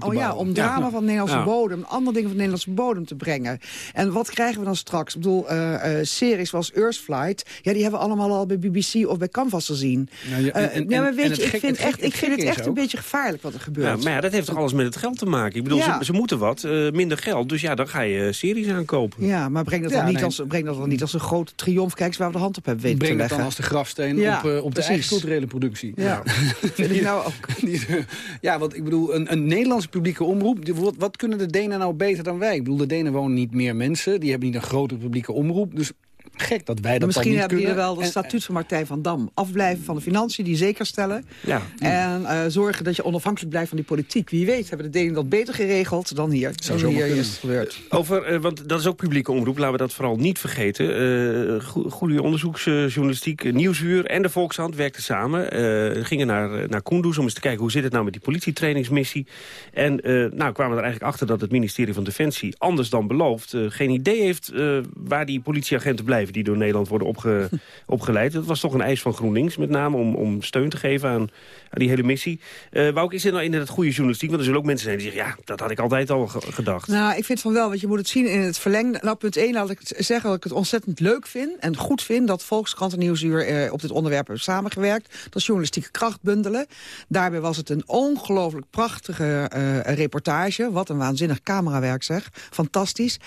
oh, ja, om Ja. drama van de Nederlandse Ja. bodem... andere dingen van de Nederlandse bodem te brengen. En wat krijgen we dan straks? Ik bedoel, eh, eh, series zoals Earth Flight... ja, die hebben we allemaal al bij BBC of bij Canvas gezien. Ja, ja, en- en- nee, maar weet het je, ik gek- vind, het echt, ik het vind het echt een beetje gevaarlijk wat er gebeurt. Ja, maar ja, dat heeft toch alles met het geld te maken? Ik bedoel, Ja. ze, ze moeten wat, eh, minder geld. Dus ja, dan ga je series aankopen. Ja, maar breng dat, Ja, dan niet als, breng dat dan niet als een grote triomf. Kijk eens waar we de hand op hebben weten Breng te het dan leggen. als de grafsteen op, eh, op de eigen culturele productie. Ja, *laughs* vind ik nou ook. Ja, want ik bedoel, een, een Nederlandse publieke omroep... Wat, wat kunnen de Denen nou beter dan wij? Ik bedoel, de Denen wonen niet meer mensen. Die hebben niet een grote publieke omroep. Dus gek dat wij dat Misschien dan niet hebben die er kunnen. wel het En- statuut van Martijn van Dam. Afblijven van de financiën, die zeker stellen. Ja. En eh, zorgen dat je onafhankelijk blijft van die politiek. Wie weet hebben de Denen dat beter geregeld dan hier. Dan zomaar hier is gebeurd. Over, eh, want dat is ook publieke omroep, laten we dat vooral niet vergeten. Eh, go- goede onderzoeksjournalistiek, eh, Nieuwsuur en de Volkshand werkten samen. Eh, gingen naar, eh, naar Kunduz om eens te kijken hoe zit het nou met die politietrainingsmissie. En eh, nou kwamen er eigenlijk achter dat het ministerie van Defensie anders dan beloofd... eh, geen idee heeft eh, waar die politieagenten blijven die door Nederland worden opge- *laughs* opgeleid. Dat was toch een eis van GroenLinks met name om, om steun te geven aan, aan die hele missie. Eh Wouke, is dit nou inderdaad goede journalistiek? Want er zullen ook mensen zijn die zeggen, ja, dat had ik altijd al ge- gedacht. Nou, ik vind van wel, want je moet het zien in het verlengde. Nou, punt 1 laat ik zeggen dat ik het ontzettend leuk vind... en goed vind dat Volkskrant en Nieuwsuur eh, op dit onderwerp hebben samengewerkt. Dat is journalistieke kracht bundelen. Daarbij was het een ongelooflijk prachtige eh, reportage. Wat een waanzinnig camerawerk zeg. Fantastisch.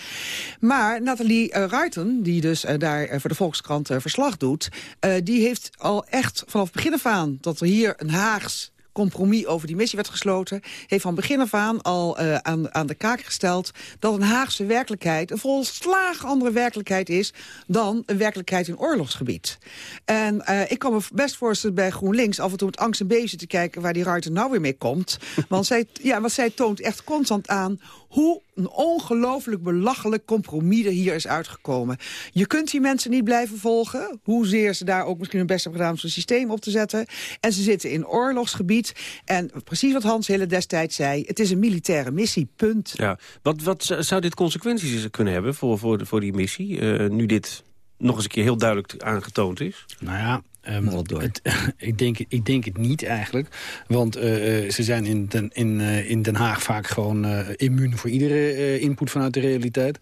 Maar Nathalie uh, Ruiten, die dus daar eh, voor de Volkskrant eh, verslag doet... eh, die heeft al echt vanaf begin af aan dat er hier een Haags compromis over die missie werd gesloten... heeft van begin af aan al uh, aan, aan de kaak gesteld... dat een Haagse werkelijkheid een volslagen andere werkelijkheid is... dan een werkelijkheid in oorlogsgebied. En uh, ik kan me best voorstellen bij GroenLinks... af en toe met angst en bezen te kijken waar die Ruiter nou weer mee komt. *laughs* Want zij, ja, want zij toont echt constant aan hoe een ongelooflijk belachelijk compromis er hier is uitgekomen. Je kunt die mensen niet blijven volgen. Hoezeer ze daar ook misschien hun best hebben gedaan om zo'n systeem op te zetten. En ze zitten in oorlogsgebied. En precies wat Hans Hille destijds zei, het is een militaire missie, punt. Ja. Wat, wat zou dit consequenties kunnen hebben voor, voor, voor die missie? Uh, nu dit nog eens een keer heel duidelijk aangetoond is? Nou ja, Um, het, *laughs* ik, denk, ik denk het niet eigenlijk. Want uh, ze zijn in Den, in, uh, in Den Haag vaak gewoon uh, immuun voor iedere input vanuit de realiteit.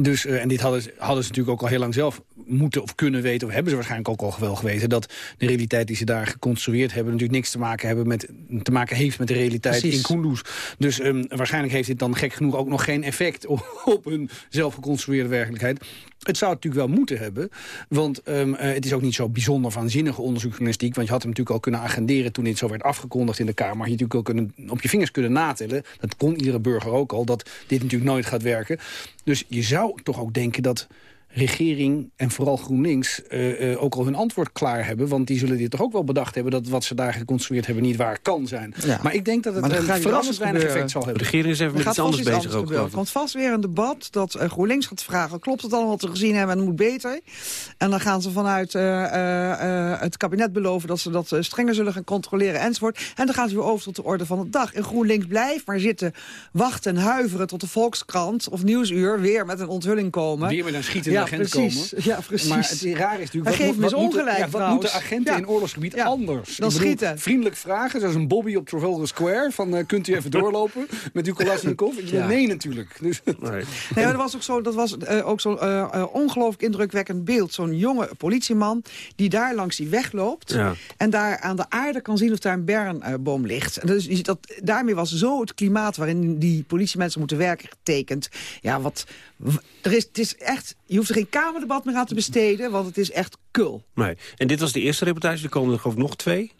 Dus, en dit hadden, hadden ze natuurlijk ook al heel lang zelf moeten of kunnen weten... of hebben ze waarschijnlijk ook al wel geweten... dat de realiteit die ze daar geconstrueerd hebben... natuurlijk niks te maken, hebben met, te maken heeft met de realiteit Precies. in Kunduz. Dus um, waarschijnlijk heeft dit dan gek genoeg ook nog geen effect... op, op hun zelf geconstrueerde werkelijkheid. Het zou het natuurlijk wel moeten hebben. Want um, uh, het is ook niet zo bijzonder waanzinnige onderzoeksjournalistiek. Want je had hem natuurlijk al kunnen agenderen toen dit zo werd afgekondigd in de Kamer. Had je natuurlijk ook kunnen, op je vingers kunnen natellen. Dat kon iedere burger ook al, dat dit natuurlijk nooit gaat werken. Dus je zou toch ook denken dat regering en vooral GroenLinks uh, uh, ook al hun antwoord klaar hebben. Want die zullen dit toch ook wel bedacht hebben... dat wat ze daar geconstrueerd hebben niet waar kan zijn. Ja. Maar ik denk dat het een verrassend weinig effect zal hebben. De regering is even met iets anders bezig anders ook. Er komt vast weer een debat dat uh, GroenLinks gaat vragen... klopt het allemaal wat we gezien hebben en het moet beter? En dan gaan ze vanuit het kabinet beloven... dat ze dat strenger zullen gaan controleren enzovoort. En dan gaan ze weer over tot de orde van de dag. En GroenLinks blijft maar zitten wachten en huiveren... tot de Volkskrant of Nieuwsuur weer met een onthulling komen. Weer met een schietende ja, agent precies. komen. Ja, precies. Maar het raar is natuurlijk... Hij wat, geeft wat, ongelijk, ja, wat moeten agenten ja. in oorlogsgebied ja. anders? Dan bedoel, schieten. Vriendelijk vragen, zoals een Bobby op Trafalgar Square... van uh, kunt u even *laughs* doorlopen met uw Kalashnikov? Nee natuurlijk. Dus, *laughs* nee. nee, maar dat was ook zo, dat was, uh, ook zo'n uh, uh, ongelooflijk indrukwekkend beeld. Zo'n jonge politieman die daar langs die weg loopt... Ja. en daar aan de aarde kan zien of daar een bernboom ligt. En dus, dat, daarmee was zo het klimaat waarin die politiemensen moeten werken getekend. Ja, wat... Er is, het is echt, je hoeft ze geen kamerdebat meer aan te besteden, want het is echt kul. Nee. En dit was de eerste reportage, er komen er geloof nog twee.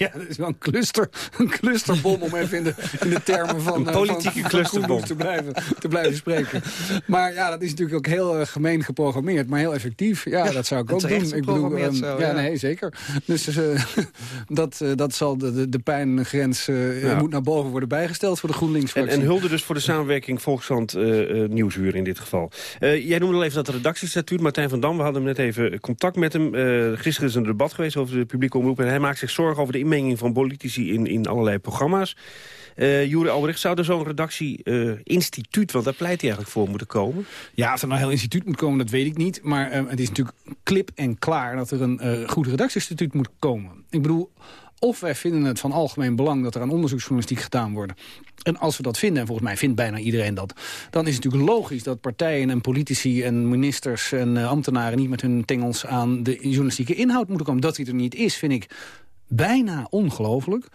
Ja, dat is wel een cluster, een clusterbom om even in de, in de termen van... Een eh, politieke van- clusterbom. GroenLinks te blijven, te blijven spreken. Maar ja, dat is natuurlijk ook heel eh, gemeen geprogrammeerd, maar heel effectief. Ja, Ja, dat zou ik en ook doen. Ik bedoel, ehm, zo, ja, ja. nee, zeker. Dus eh, *laughs* dat, dat zal de, de, de pijngrens eh, Ja. moet naar boven worden bijgesteld voor de En, GroenLinks-fractie. en hulde dus voor de samenwerking Volkskrant eh, Nieuwsuur in dit geval. Jij noemde al even dat de redactiestatuut. Martijn van Dam, we hadden net even contact met hem. Gisteren is een debat geweest over de publieke omroep. En hij maakt zich zorgen over de inmenging van politici in, in allerlei programma's. Eh Jure Albrecht, zou er zo'n redactie-instituut, want daar pleit hij eigenlijk voor, moeten komen? Ja, of er nou een heel instituut moet komen, dat weet ik niet. Maar eh, het is natuurlijk klip en klaar dat er een eh, goed redactieinstituut moet komen. Ik bedoel, of wij vinden het van algemeen belang dat er aan onderzoeksjournalistiek gedaan wordt. En als we dat vinden, en volgens mij vindt bijna iedereen dat... dan is het natuurlijk logisch dat partijen en politici en ministers en eh, ambtenaren... niet met hun tengels aan de journalistieke inhoud moeten komen. Dat die er niet is, vind ik bijna ongelooflijk.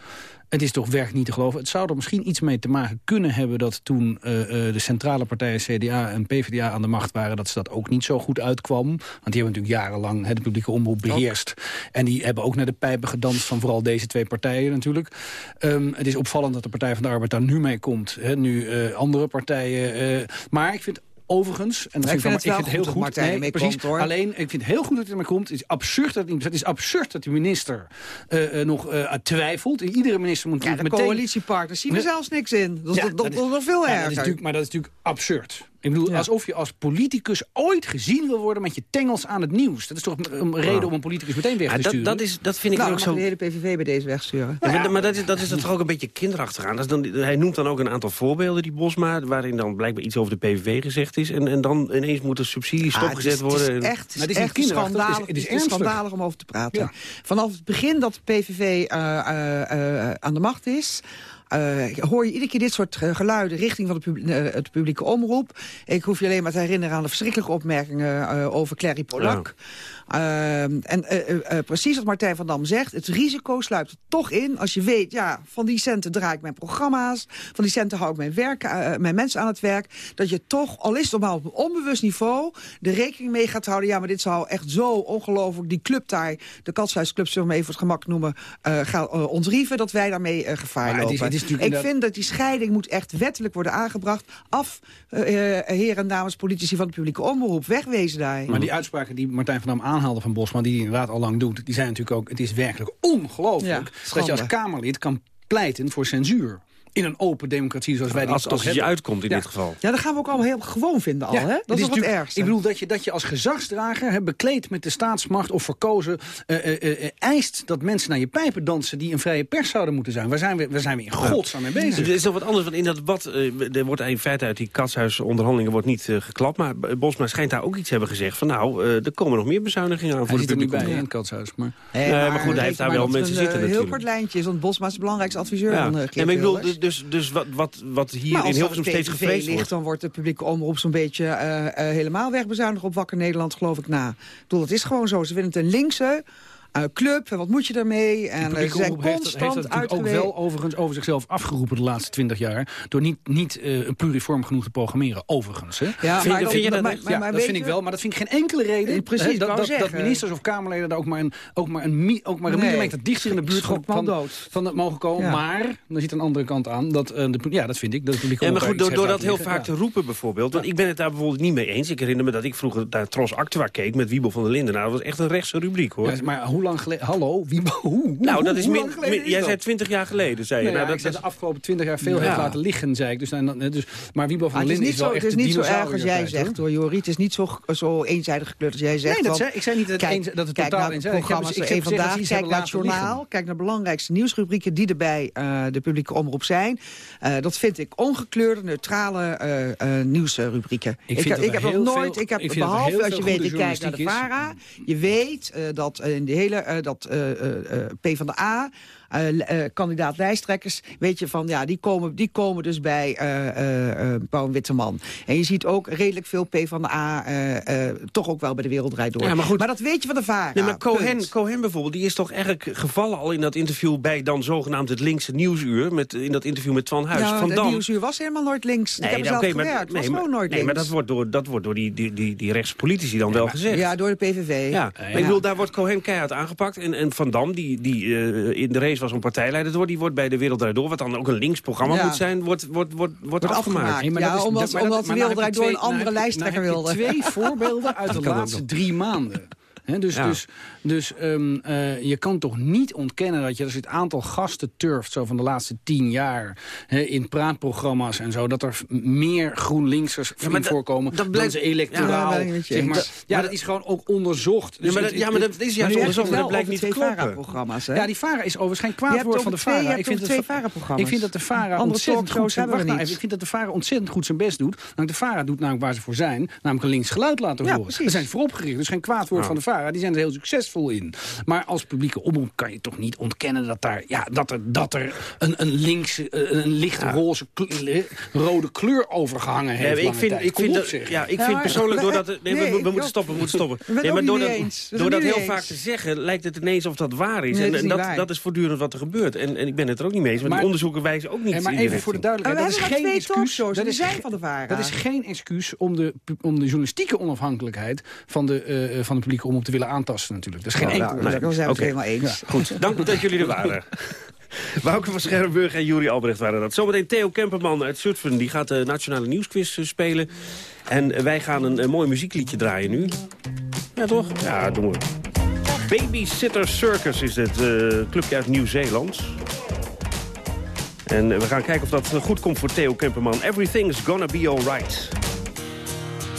Het is toch werkelijk niet te geloven. Het zou er misschien iets mee te maken kunnen hebben... dat toen eh, eh, de centrale partijen CDA en PvdA aan de macht waren... dat ze dat ook niet zo goed uitkwam. Want die hebben natuurlijk jarenlang de publieke omroep beheerst. En die hebben ook naar de pijpen gedanst van vooral deze twee partijen natuurlijk. Ehm, het is opvallend dat de Partij van de Arbeid daar nu mee komt. Hè, nu eh, andere partijen... maar ik vind Overigens, en dat ik vind ik, vind wel- het ik wel vind het heel goed precies. komt, hoor. Alleen, ik vind het heel goed dat hij ermee komt. Het is absurd dat het is absurd dat de minister eh, eh, nog eh, twijfelt. Iedere minister moet Ja, de meteen... coalitiepartners zien er zelfs niks in. Dat is, Ja, nog veel ja, dat is erger. maar dat is natuurlijk absurd. Ik bedoel, Ja. alsof je als politicus ooit gezien wil worden met je tengels aan het nieuws. Dat is toch een reden om een politicus meteen weg Ja, te dat, sturen? dat, is, dat vind ik nou, ook zo... de hele PVV bij deze wegsturen. Ja, maar, maar dat is, dat is er toch ook een beetje kinderachtig aan. Dat is dan, hij noemt dan ook een aantal voorbeelden, die Bosma... waarin dan blijkbaar iets over de PVV gezegd is... en, en dan ineens moet er subsidies Ah, stopgezet worden. Het is echt, het is het is echt niet kinderachtig, het is- schandalig, het is het is ernstig. schandalig om over te praten. Ja. Vanaf het begin dat de PVV eh, eh, eh, aan de macht is... eh, hoor je iedere keer dit soort eh, geluiden richting van de, pub- eh, het publieke omroep. Ik hoef je alleen maar te herinneren aan de verschrikkelijke opmerkingen over Clary Polak. Ehm, en precies wat Martijn van Dam zegt, het risico sluipt er toch in als je weet, ja, van die centen draai ik mijn programma's, van die centen hou ik mijn, werk, mijn mensen aan het werk, dat je toch, al is het op een onbewust niveau, de rekening mee gaat houden, ja, maar dit zou echt zo ongelooflijk, die club daar, de Katshuisclub, zullen we hem even voor het gemak noemen, eh, ontrieven, dat wij daarmee gevaar Maar het is- lopen. het is natuurlijk ik inderdaad- vind dat die scheiding moet echt wettelijk worden aangebracht. Af, eh, heren en dames politici van de publieke omroep, wegwezen daar. Maar die uitspraken die Martijn van Dam aanhaalde van Bosman... die hij inderdaad al lang doet, die zijn natuurlijk ook... het is werkelijk ongelooflijk Ja, dat je als Kamerlid kan pleiten voor censuur. In een open democratie zoals wij die als, toch als het je hebben. uitkomt in Ja. dit geval. Ja, dat gaan we ook allemaal heel gewoon vinden al, Ja, hè? het Dat is, het natuurlijk- ergste. Ik bedoel dat je, dat je als gezagsdrager, hè, bekleed met de staatsmacht of verkozen... eh, eh, eh, eist dat mensen naar je pijpen dansen die een vrije pers zouden moeten zijn. Waar zijn we, waar zijn we in godsnaam mee bezig? Er is nog wat anders, want in dat debat, eh, er wordt in feite uit die katshuisonderhandelingen wordt niet geklapt. Maar Bosma schijnt daar ook iets te hebben gezegd van nou, eh, er komen nog meer bezuinigingen aan Hij voor de zit er niet bij in het katshuis. Maar... Hey, Nee, maar goed, hij heeft daar wel maar dat mensen het zitten een, eh, heel natuurlijk. kort lijntje is, want Bosma is de belangrijkste adviseur Ja. van Geert maar ik bedoel. Dus, dus wat, wat, wat hier in Hilversum dat steeds gevreesd ligt, wordt. dan wordt de publieke omroep zo'n beetje eh, eh, helemaal wegbezuinigd op Wakker Nederland, geloof ik, na. Ik bedoel, het is gewoon zo. Ze vinden het een linkse eh, club, en wat moet je daarmee? En De eh, ze publieke zijn heeft, dat- heeft constant dat natuurlijk ook wel overigens over zichzelf afgeroepen de laatste twintig jaar. Door niet, niet eh, pluriform genoeg te programmeren, overigens. Hè? Ja, vind, maar dat, dat- vind je dat, maar- echt? maar- ja, maar dat vind ik wel, maar dat vind ik geen enkele reden Eh, precies, hè, dat, dat, dat zeggen. ministers of Kamerleden daar ook maar een, ook maar een, ook maar een Nee. millimeter dichter in de buurt van, van, dood. van het mogen komen. Ja. Maar, dan zit een andere kant aan. Dat, eh, de, ja, dat vind ik. Dat Ja, maar goed, door, heeft dat heel vaak te roepen bijvoorbeeld. Want ik ben het daar bijvoorbeeld niet mee eens. Ik herinner me dat ik vroeger naar Tros Actua keek met Wiebel van der Linden. Nou, dat was echt een rechtse rubriek, hoor. Maar hoe lang geleden... Hallo, wie, *laughs* hoe, hoe, nou, dat is hoe min- lang geleden min- is jij dat? zei twintig jaar geleden, zei je. Nee, nou, ja, dat, ik dat- de afgelopen twintig jaar veel Ja. heeft laten liggen, zei ik. Dus, dan- dus, maar Wiebo van Ah, is Linden niet is wel zo, echt het is niet zo erg als jij zegt, hoor, Jori. Het is niet zo, zo eenzijdig gekleurd als jij zegt. Nee, dat zei- ik zei niet dat het kijk, eens- dat het kijk totaal eenzijdig- ik heb- programma's ik van heb dat vandaag, kijk naar het journaal, kijk naar de belangrijkste nieuwsrubrieken die er bij eh, de publieke omroep zijn. Eh, dat vind ik ongekleurde, neutrale eh, eh, nieuwsrubrieken. Ik heb- dat ik heb nog nooit, ik heb, behalve als je weet, ik kijk naar de is. VARA, je weet eh, dat in de hele, eh, dat eh, eh, eh, PvdA eh, eh, kandidaat-lijsttrekkers... weet je van, ja, die komen, die komen dus bij eh eh, eh, Paul Witteman. En je ziet ook redelijk veel PvdA... eh eh toch ook wel bij de Wereld Draait Door. Ja, maar goed. dat weet je van de VARA. Nee, maar Cohen, punt. Cohen bijvoorbeeld, die is toch eigenlijk gevallen al in dat interview... bij dan zogenaamd het linkse nieuwsuur, met, in dat interview met Twan Huis. Ja, Van de Dam, Nieuwsuur was helemaal nooit links. ik heb nou, zelf oké, gewerkt. maar, was nee, maar, gewoon nooit nee, maar dat wordt door, dat wordt door die, die, die, die rechtspolitici dan wel gezegd. Ja, door de PVV. Ja, maar ik bedoel, daar wordt Cohen keihard aangepakt. En, en Van Dam, die, die eh, in de was om partijleider te worden... die wordt bij de Wereld Draait Door, wat dan ook een links programma Ja. moet zijn... wordt, wordt, wordt, wordt, afgemaakt. Nee, maar Ja, dat is- omdat- de Wereld Draait Door een andere nou lijsttrekker nou wilde. twee voorbeelden uit de laatste drie maanden. Dus Ja. dus, dus eh, je kan toch niet ontkennen dat je als je het aantal gasten turft... zo van de laatste tien jaar in praatprogramma's en zo... dat er meer GroenLinksers dat- voorkomen dat dan blijkt- ze Ja, electoraal. dat zeg maar, eens. ja, dat is gewoon ook onderzocht. Ja, maar dat- ja, maar dat is juist onderzocht, dat blijkt niet. VARA-programma's? Ja, die VARA is overigens geen kwaad woord van de VARA. Ik vind, twee VARA-programma's. ik vind dat de VARA ontzettend goed wacht nou even, ik vind dat de VARA ontzettend goed zijn best doet. Namelijk de VARA doet namelijk waar ze voor zijn. Namelijk een links geluid laten Ja, horen. Daar zijn ze voor opgericht. Dus geen kwaad woord van de VARA. Die zijn er heel succesvol in. Maar als publieke omroep kan je toch niet ontkennen... dat, daar, ja, dat er, dat er een, een linkse, eh, een lichte roze, kle- rode kleur overgehangen heeft. Nee, ik vind, ik vind, dat, ja, ik Ja, vind persoonlijk, doordat... Nee, we- Nee, we, moeten stoppen, we moeten stoppen. Nee, maar door dat, door dat heel vaak te zeggen, lijkt het ineens of dat waar is. Nee, en dat dat, waar. dat is voortdurend wat er gebeurt. En, en ik ben het er ook niet mee eens. Want Maar- die onderzoeken wijzen ook niet maar even voor de duidelijkheid, dat is geen excuus. Dat is, zijn van de VARA. dat is geen excuus om de, om de journalistieke onafhankelijkheid van de, eh, van de publieke omroep te willen aantasten natuurlijk. Dat is geen enkel. nou, daar zijn we het helemaal eens. Goed, dank dat jullie er waren. *laughs* Wouke van Scherrenburg en Juri Albrecht waren dat. Zometeen Theo Kemperman uit Zutphen. Die gaat de Nationale Nieuwsquiz eh, spelen. En wij gaan een, een mooi muziekliedje draaien nu. Ja, toch? Ja, doen we. Babysitter Circus is het eh, clubje uit Nieuw-Zeeland. En eh, we gaan kijken of dat eh, goed komt voor Theo Kemperman. Everything's gonna be alright.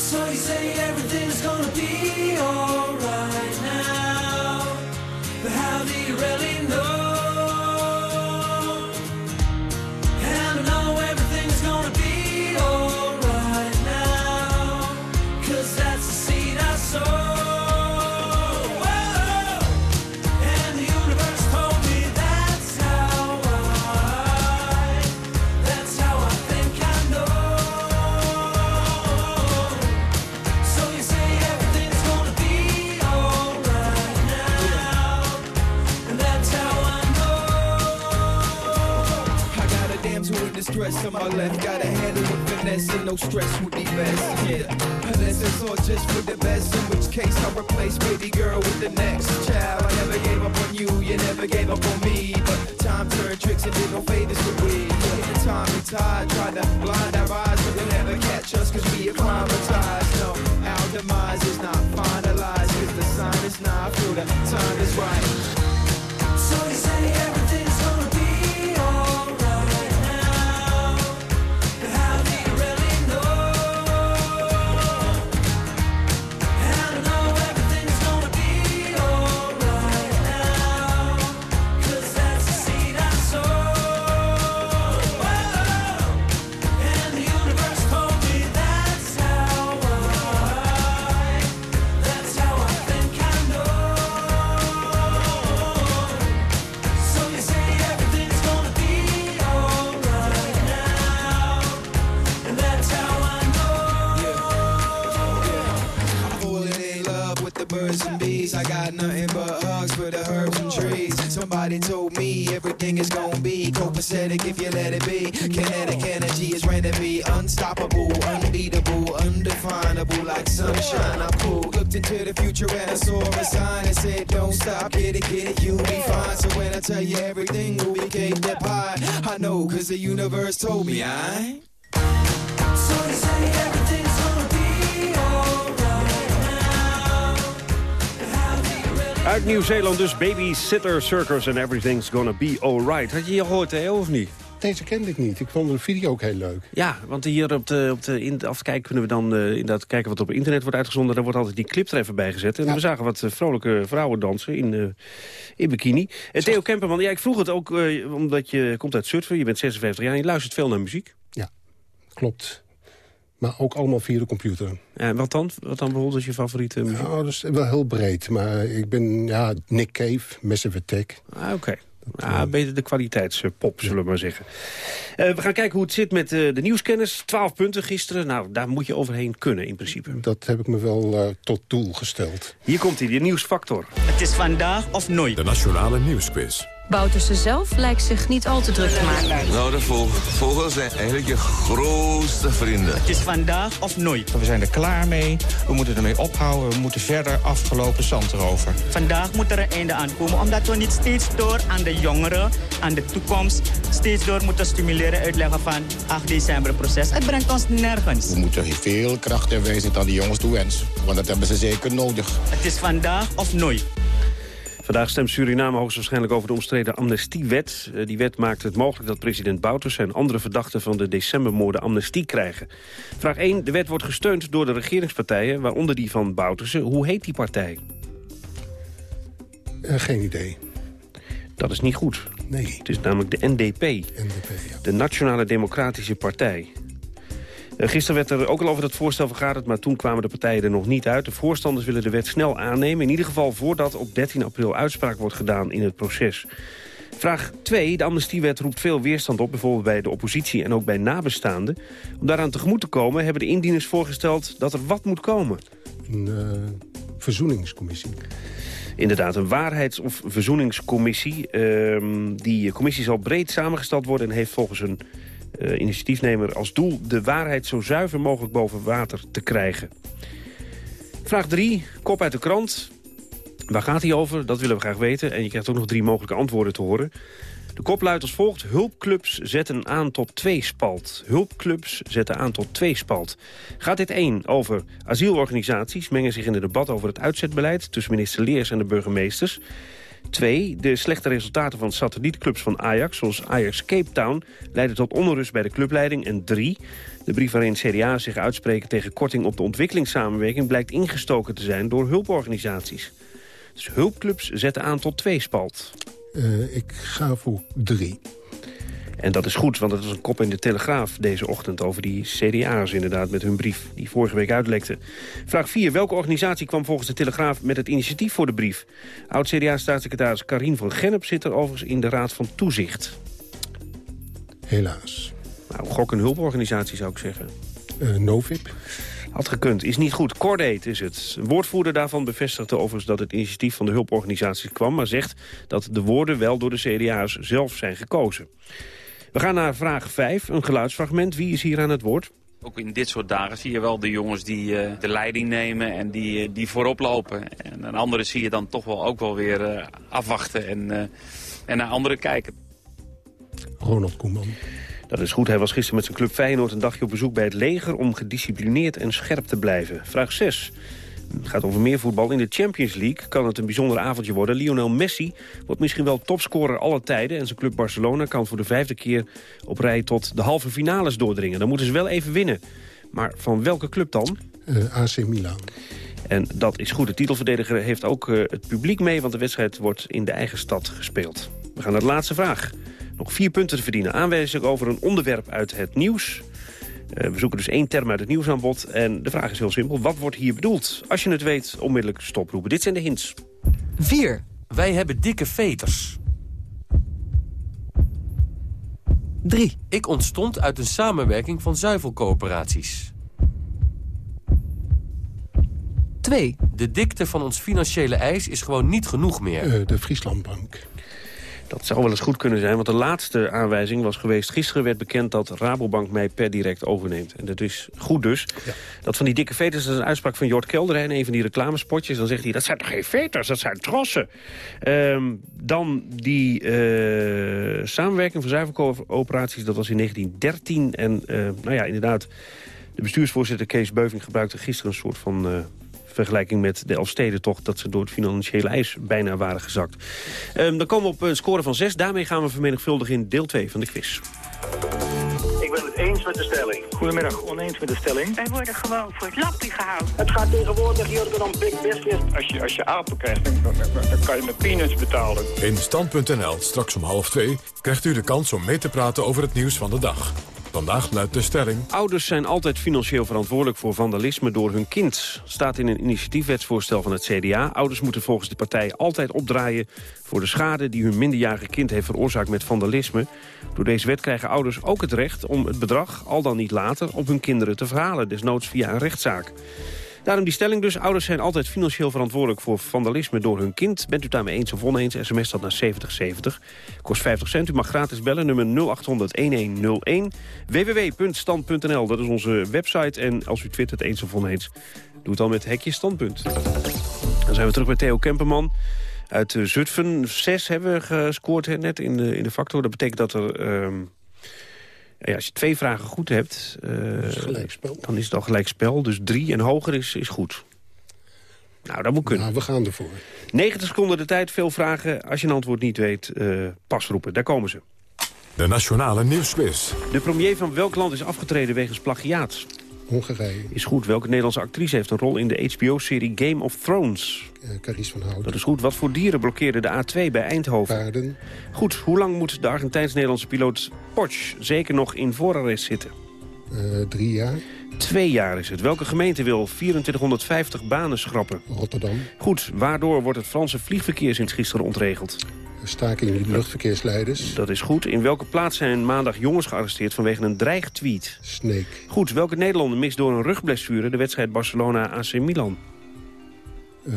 So you say everything's gonna be alright now. But how do you really in on my left. Gotta handle with finesse and no stress would be best. Yeah, unless it's all just for the best. In which case I'll replace baby girl with the next child. I never gave up on you, you never gave up on me. But time turned tricks and did no favors for we. And saw a sign that said, Don't stop, get it, get it, you'll be fine. So when I tell you everything will be cake that pie, I know, cause the universe told me I. So you say everything's gonna be alright Uit Nieuw-Zeeland dus Babysitter Circus and Everything's Gonna Be Alright. Had je hier gehoord, Theo, of niet? Deze kende ik niet. Ik vond de video ook heel leuk. Ja, want hier op de, op de in, afkijk kunnen we dan eh, inderdaad kijken wat op internet wordt uitgezonden. Daar wordt altijd die clip er even bij gezet. En we zagen wat eh, vrolijke vrouwen dansen in, eh, in bikini. En Theo Kemperman, ja, ik vroeg het ook omdat je komt uit Zutphen. Je bent 56 jaar en je luistert veel naar muziek. Ja, klopt. Maar ook allemaal via de computer. En wat dan? Wat dan bijvoorbeeld als je favoriete muziek? Nou, dat is wel heel breed. Maar ik ben, ja, Nick Cave, Massive Attack. Ah, oké. Ah, beter de kwaliteitspop, zullen we maar zeggen. Eh, we gaan kijken hoe het zit met eh, de nieuwskennis. 12 punten gisteren. Nou, daar moet je overheen kunnen in principe. Dat heb ik me wel eh, tot doel gesteld. Hier komt hij, de nieuwsfactor. Het is vandaag of nooit. De Nationale Nieuwsquiz. Bouterse zelf lijkt zich niet al te druk te maken. Nou, de vogels zijn eigenlijk je grootste vrienden. Het is vandaag of nooit. We zijn er klaar mee. We moeten ermee ophouden. We moeten verder afgelopen zand erover. Vandaag moet er een einde aan komen, omdat we niet steeds door aan de jongeren, aan de toekomst, steeds door moeten stimuleren, uitleggen van 8 december proces. Het brengt ons nergens. We moeten veel kracht en wijsheid aan die jongens toewensen. Want dat hebben ze zeker nodig. Het is vandaag of nooit. Vandaag stemt Suriname hoogstwaarschijnlijk over de omstreden amnestiewet. Eh, Die wet maakt het mogelijk dat president Bouters en andere verdachten van de decembermoorden amnestie krijgen. Vraag 1. De wet wordt gesteund door de regeringspartijen, waaronder die van Bouterse. Hoe heet die partij? Eh, geen idee. Dat is niet goed. Nee. Het is namelijk de NDP. NDP, De Nationale Democratische Partij. Eh, Gisteren werd er ook al over dat voorstel vergaderd... maar toen kwamen de partijen er nog niet uit. De voorstanders willen de wet snel aannemen. In ieder geval voordat op 13 april uitspraak wordt gedaan in het proces. Vraag 2. De amnestiewet roept veel weerstand op, bijvoorbeeld bij de oppositie en ook bij nabestaanden. Om daaraan tegemoet te komen hebben de indieners voorgesteld dat er wat moet komen. Een eh, verzoeningscommissie. Inderdaad, een waarheids- of verzoeningscommissie. Ehm, die commissie zal breed samengesteld worden en heeft volgens een eh, initiatiefnemer als doel... de waarheid zo zuiver mogelijk boven water te krijgen. Vraag 3, kop uit de krant. Waar gaat hij over? Dat willen we graag weten. En je krijgt ook nog drie mogelijke antwoorden te horen. De kop luidt als volgt. Hulpclubs zetten aan tot tweespalt. Hulpclubs zetten aan tot tweespalt. Gaat dit één over asielorganisaties... mengen zich in het debat over het uitzetbeleid... tussen minister Leers en de burgemeesters. Twee, de slechte resultaten van satellietclubs van Ajax... zoals Ajax Cape Town, leiden tot onrust bij de clubleiding. En drie, de brief waarin CDA zich uitspreken tegen korting op de ontwikkelingssamenwerking... blijkt ingestoken te zijn door hulporganisaties. Dus hulpclubs zetten aan tot tweespalt. Eh, ik ga voor drie. En dat is goed, want het was een kop in de Telegraaf deze ochtend... over die CDA's inderdaad met hun brief die vorige week uitlekte. Vraag 4. Welke organisatie kwam volgens de Telegraaf met het initiatief voor de brief? Oud-CDA-staatssecretaris Karien van Gennep zit er overigens in de Raad van Toezicht. Helaas. Nou, gok een hulporganisatie zou ik zeggen. Uh, Novip. Had gekund, is niet goed. Cordate is het. Een woordvoerder daarvan bevestigde overigens dat het initiatief van de hulporganisaties kwam... maar zegt dat de woorden wel door de CDA's zelf zijn gekozen. We gaan naar vraag 5, een geluidsfragment. Wie is hier aan het woord? Ook in dit soort dagen zie je wel de jongens die eh, de leiding nemen en die, eh, die voorop lopen. En een andere zie je dan toch wel ook wel weer eh, afwachten en, eh, en naar anderen kijken. Ronald Koeman. Dat is goed. Hij was gisteren met zijn club Feyenoord een dagje op bezoek bij het leger... om gedisciplineerd en scherp te blijven. Vraag 6. Het gaat over meer voetbal. In de Champions League kan het een bijzonder avondje worden. Lionel Messi wordt misschien wel topscorer aller tijden... en zijn club Barcelona kan voor de vijfde keer op rij tot de halve finales doordringen. Dan moeten ze wel even winnen. Maar van welke club dan? Uh, AC Milan. En dat is goed. De titelverdediger heeft ook uh, het publiek mee... want de wedstrijd wordt in de eigen stad gespeeld. We gaan naar de laatste vraag. Nog vier punten te verdienen. Aanwijzing over een onderwerp uit het nieuws. Uh, we zoeken dus één term uit het nieuwsaanbod. En de vraag is heel simpel. Wat wordt hier bedoeld? Als je het weet, onmiddellijk stoproepen. Dit zijn de hints. 4. Wij hebben dikke veters. 3. Ik ontstond uit een samenwerking van zuivelcoöperaties. 2. De dikte van ons financiële eis is gewoon niet genoeg meer. Uh, de Frieslandbank. Dat zou wel eens goed kunnen zijn, want de laatste aanwijzing was geweest... gisteren werd bekend dat Rabobank mij per direct overneemt. En dat is goed dus. Ja. Dat van die dikke veters dat is een uitspraak van Jort Kelder... in een van die reclamespotjes. Dan zegt hij, dat zijn toch geen veters, dat zijn trossen. Um, dan die uh, samenwerking van zuivelcoöperaties, dat was in 1913. En uh, nou ja, inderdaad, de bestuursvoorzitter Kees Beuving gebruikte gisteren een soort van... Uh, vergelijking met de Elfsteden toch... dat ze door het financiële ijs bijna waren gezakt. Um, dan komen we op een score van 6. Daarmee gaan we vermenigvuldigen in deel 2 van de quiz. Ik ben het eens met de stelling. Goedemiddag, oneens met de stelling. Wij worden gewoon voor het lappie gehouden. Het gaat tegenwoordig hier om big business. Als je, als je apen krijgt, dan, dan, dan kan je met peanuts betalen. In Stand.nl, straks om half twee, krijgt u de kans om mee te praten over het nieuws van de dag. Vandaag luidt de stelling... Ouders zijn altijd financieel verantwoordelijk voor vandalisme door hun kind. Staat in een initiatiefwetsvoorstel van het CDA. Ouders moeten volgens de partij altijd opdraaien voor de schade die hun minderjarige kind heeft veroorzaakt met vandalisme. Door deze wet krijgen ouders ook het recht om het bedrag, al dan niet later, op hun kinderen te verhalen. Desnoods via een rechtszaak. Daarom die stelling dus. Ouders zijn altijd financieel verantwoordelijk voor vandalisme door hun kind. Bent u daarmee eens of oneens? SMS dat naar 7070. Kost 50 cent. U mag gratis bellen. Nummer 0800-1101. www.stand.nl. Dat is onze website. En als u twittert eens of oneens, doe het dan met hekje standpunt. Dan zijn we terug bij Theo Kemperman. Uit eh, Zutphen. Zes hebben we gescoord net in de, in de factor. Dat betekent dat er... ehm, ja, als je twee vragen goed hebt, eh, dan is het al gelijk spel. Dus drie en hoger is, is goed. Nou, dat moet kunnen. Nou, we gaan ervoor. 90 seconden de tijd, veel vragen. Als je een antwoord niet weet, eh, pas roepen. Daar komen ze. De Nationale Nieuwsquiz. De premier van welk land is afgetreden wegens plagiaat? Hongarije. Is goed. Welke Nederlandse actrice heeft een rol in de HBO-serie Game of Thrones? Uh, Carice van Houten. Dat is goed. Wat voor dieren blokkeerden de A2 bij Eindhoven? Paarden. Goed. Hoe lang moet de Argentijns-Nederlandse piloot Porsche zeker nog in voorarrest zitten? Uh, drie jaar. Twee jaar is het. Welke gemeente wil 2450 banen schrappen? Rotterdam. Goed. Waardoor wordt het Franse vliegverkeer sinds gisteren ontregeld? Staking in de luchtverkeersleiders. Dat is goed. In welke plaats zijn maandag jongens gearresteerd vanwege een dreigtweet? Sneek. Goed. Welke Nederlander mist door een rugblessure de wedstrijd Barcelona-AC Milan? Uh,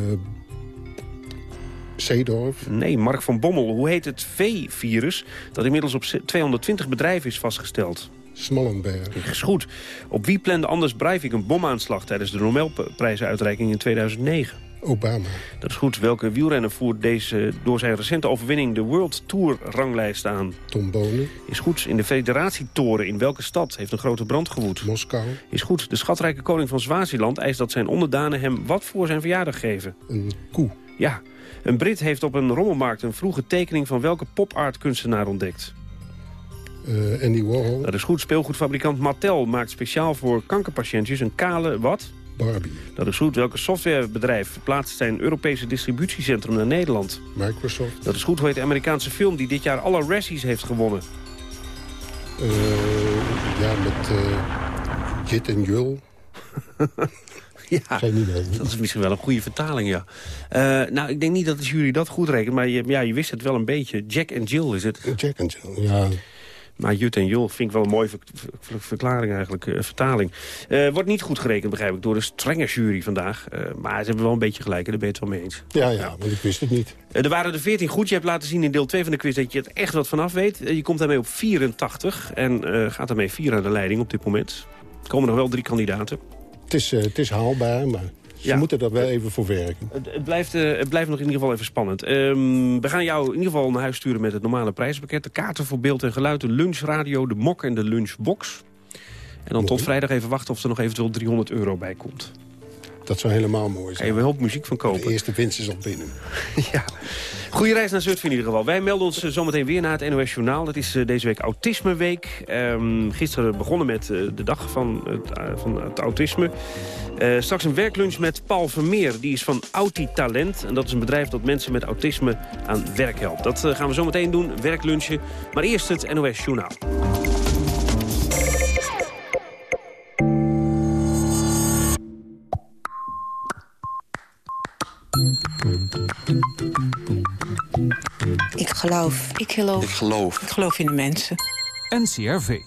Zeedorf. Nee, Mark van Bommel. Hoe heet het V-virus dat inmiddels op 220 bedrijven is vastgesteld? Smallenberg. Is goed. Op wie plande Anders Breivik een bomaanslag tijdens de Nobelprijzenuitreiking in 2009? Obama. Dat is goed. Welke wielrenner voert deze door zijn recente overwinning de World Tour ranglijst aan? Tom Bonen. Is goed. In de federatietoren in welke stad heeft een grote brand gewoed? Moskou. Is goed. De schatrijke koning van Swaziland eist dat zijn onderdanen hem wat voor zijn verjaardag geven? Een koe. Ja. Een Brit heeft op een rommelmarkt een vroege tekening van welke pop-art kunstenaar ontdekt? Uh, Andy Warhol. Dat is goed. Speelgoedfabrikant Mattel maakt speciaal voor kankerpatiëntjes een kale wat? Barbie. Dat is goed. Welke softwarebedrijf verplaatst zijn Europese distributiecentrum naar Nederland? Microsoft. Dat is goed. Hoe heet de Amerikaanse film die dit jaar alle Razzies heeft gewonnen? Uh, ja, met uh, Jit en Jul. *laughs* Ja, idee. dat is misschien wel een goede vertaling, ja. Uh, nou, ik denk niet dat de jury dat goed rekent, maar je, ja, je wist het wel een beetje. Jack en Jill is het. Jack en Jill, ja. Maar Jut en Jul vind ik wel een mooie ver ver verklaring eigenlijk, uh, vertaling. Uh, wordt niet goed gerekend, begrijp ik, door de strenge jury vandaag. Uh, maar ze hebben wel een beetje gelijk, daar ben je het wel mee eens. Ja, ja, maar ik wist het niet. er waren er 14 goed. Je hebt laten zien in deel 2 van de quiz dat je het echt wat vanaf weet. je komt daarmee op 84 en gaat daarmee 4 aan de leiding op dit moment. Er komen nog wel drie kandidaten. Het is, het is haalbaar, maar... Ze ja. moeten daar wel even voor werken. Het, het, blijft, uh, het blijft nog in ieder geval even spannend. Um, we gaan jou in ieder geval naar huis sturen met het normale prijzenpakket. De kaarten voor beeld en geluid, de lunchradio, de mok en de lunchbox. En dan mooi. tot vrijdag even wachten of er nog eventueel 300 euro bij komt. Dat zou helemaal mooi zijn. Je wel hoop muziek van kopen. De eerste winst is al binnen. *laughs* ja. Goeie reis naar Zutphen in ieder geval. Wij melden ons zometeen weer naar het NOS Journaal. Het is deze week Autismeweek. Um, gisteren begonnen met uh, de dag van het, van het autisme. Uh, straks een werklunch met Paul Vermeer. Die is van Autitalent. En dat is een bedrijf dat mensen met autisme aan werk helpt. Dat gaan we zometeen doen, werklunchen. Maar eerst het NOS Journaal. Ik geloof. Ik geloof. Ik geloof. Ik geloof in de mensen. NCRV.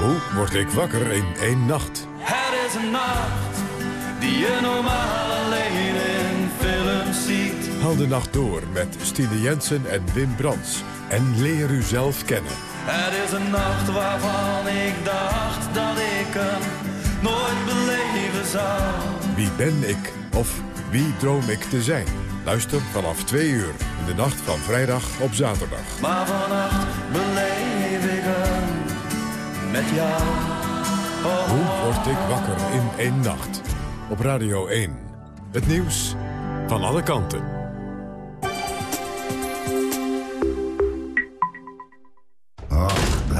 Hoe word ik wakker in één nacht? Het is een nacht die je normaal alleen in films ziet. Haal de nacht door met Stine Jensen en Wim Brands. En leer u zelf kennen. Het is een nacht waarvan ik dacht dat ik hem nooit beleven zou. Wie ben ik? Of wie droom ik te zijn? Luister vanaf twee uur in de nacht van vrijdag op zaterdag. Maar vannacht beleef ik hem met jou. Oh, Hoe word ik wakker in één nacht? Op Radio 1. Het nieuws van alle kanten.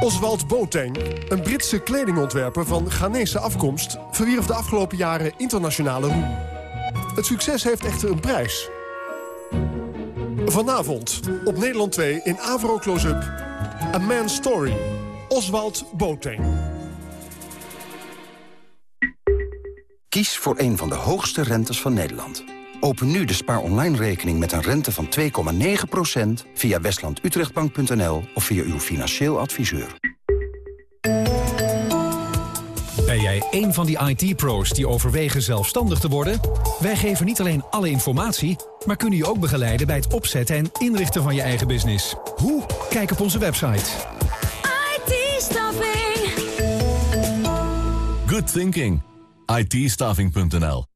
Oswald Boateng, een Britse kledingontwerper van Ghanese afkomst... verwierf de afgelopen jaren internationale roem. Het succes heeft echter een prijs. Vanavond op Nederland 2 in Avro Close-up... A Man's Story. Oswald Boateng. Kies voor een van de hoogste rentes van Nederland. Open nu de spaar online rekening met een rente van 2,9% via westlandutrechtbank.nl of via uw financieel adviseur. Ben jij een van die IT-pro's die overwegen zelfstandig te worden? Wij geven niet alleen alle informatie, maar kunnen je ook begeleiden bij het opzetten en inrichten van je eigen business. Hoe? Kijk op onze website. IT-staffing. Good thinking. ITstaffing.nl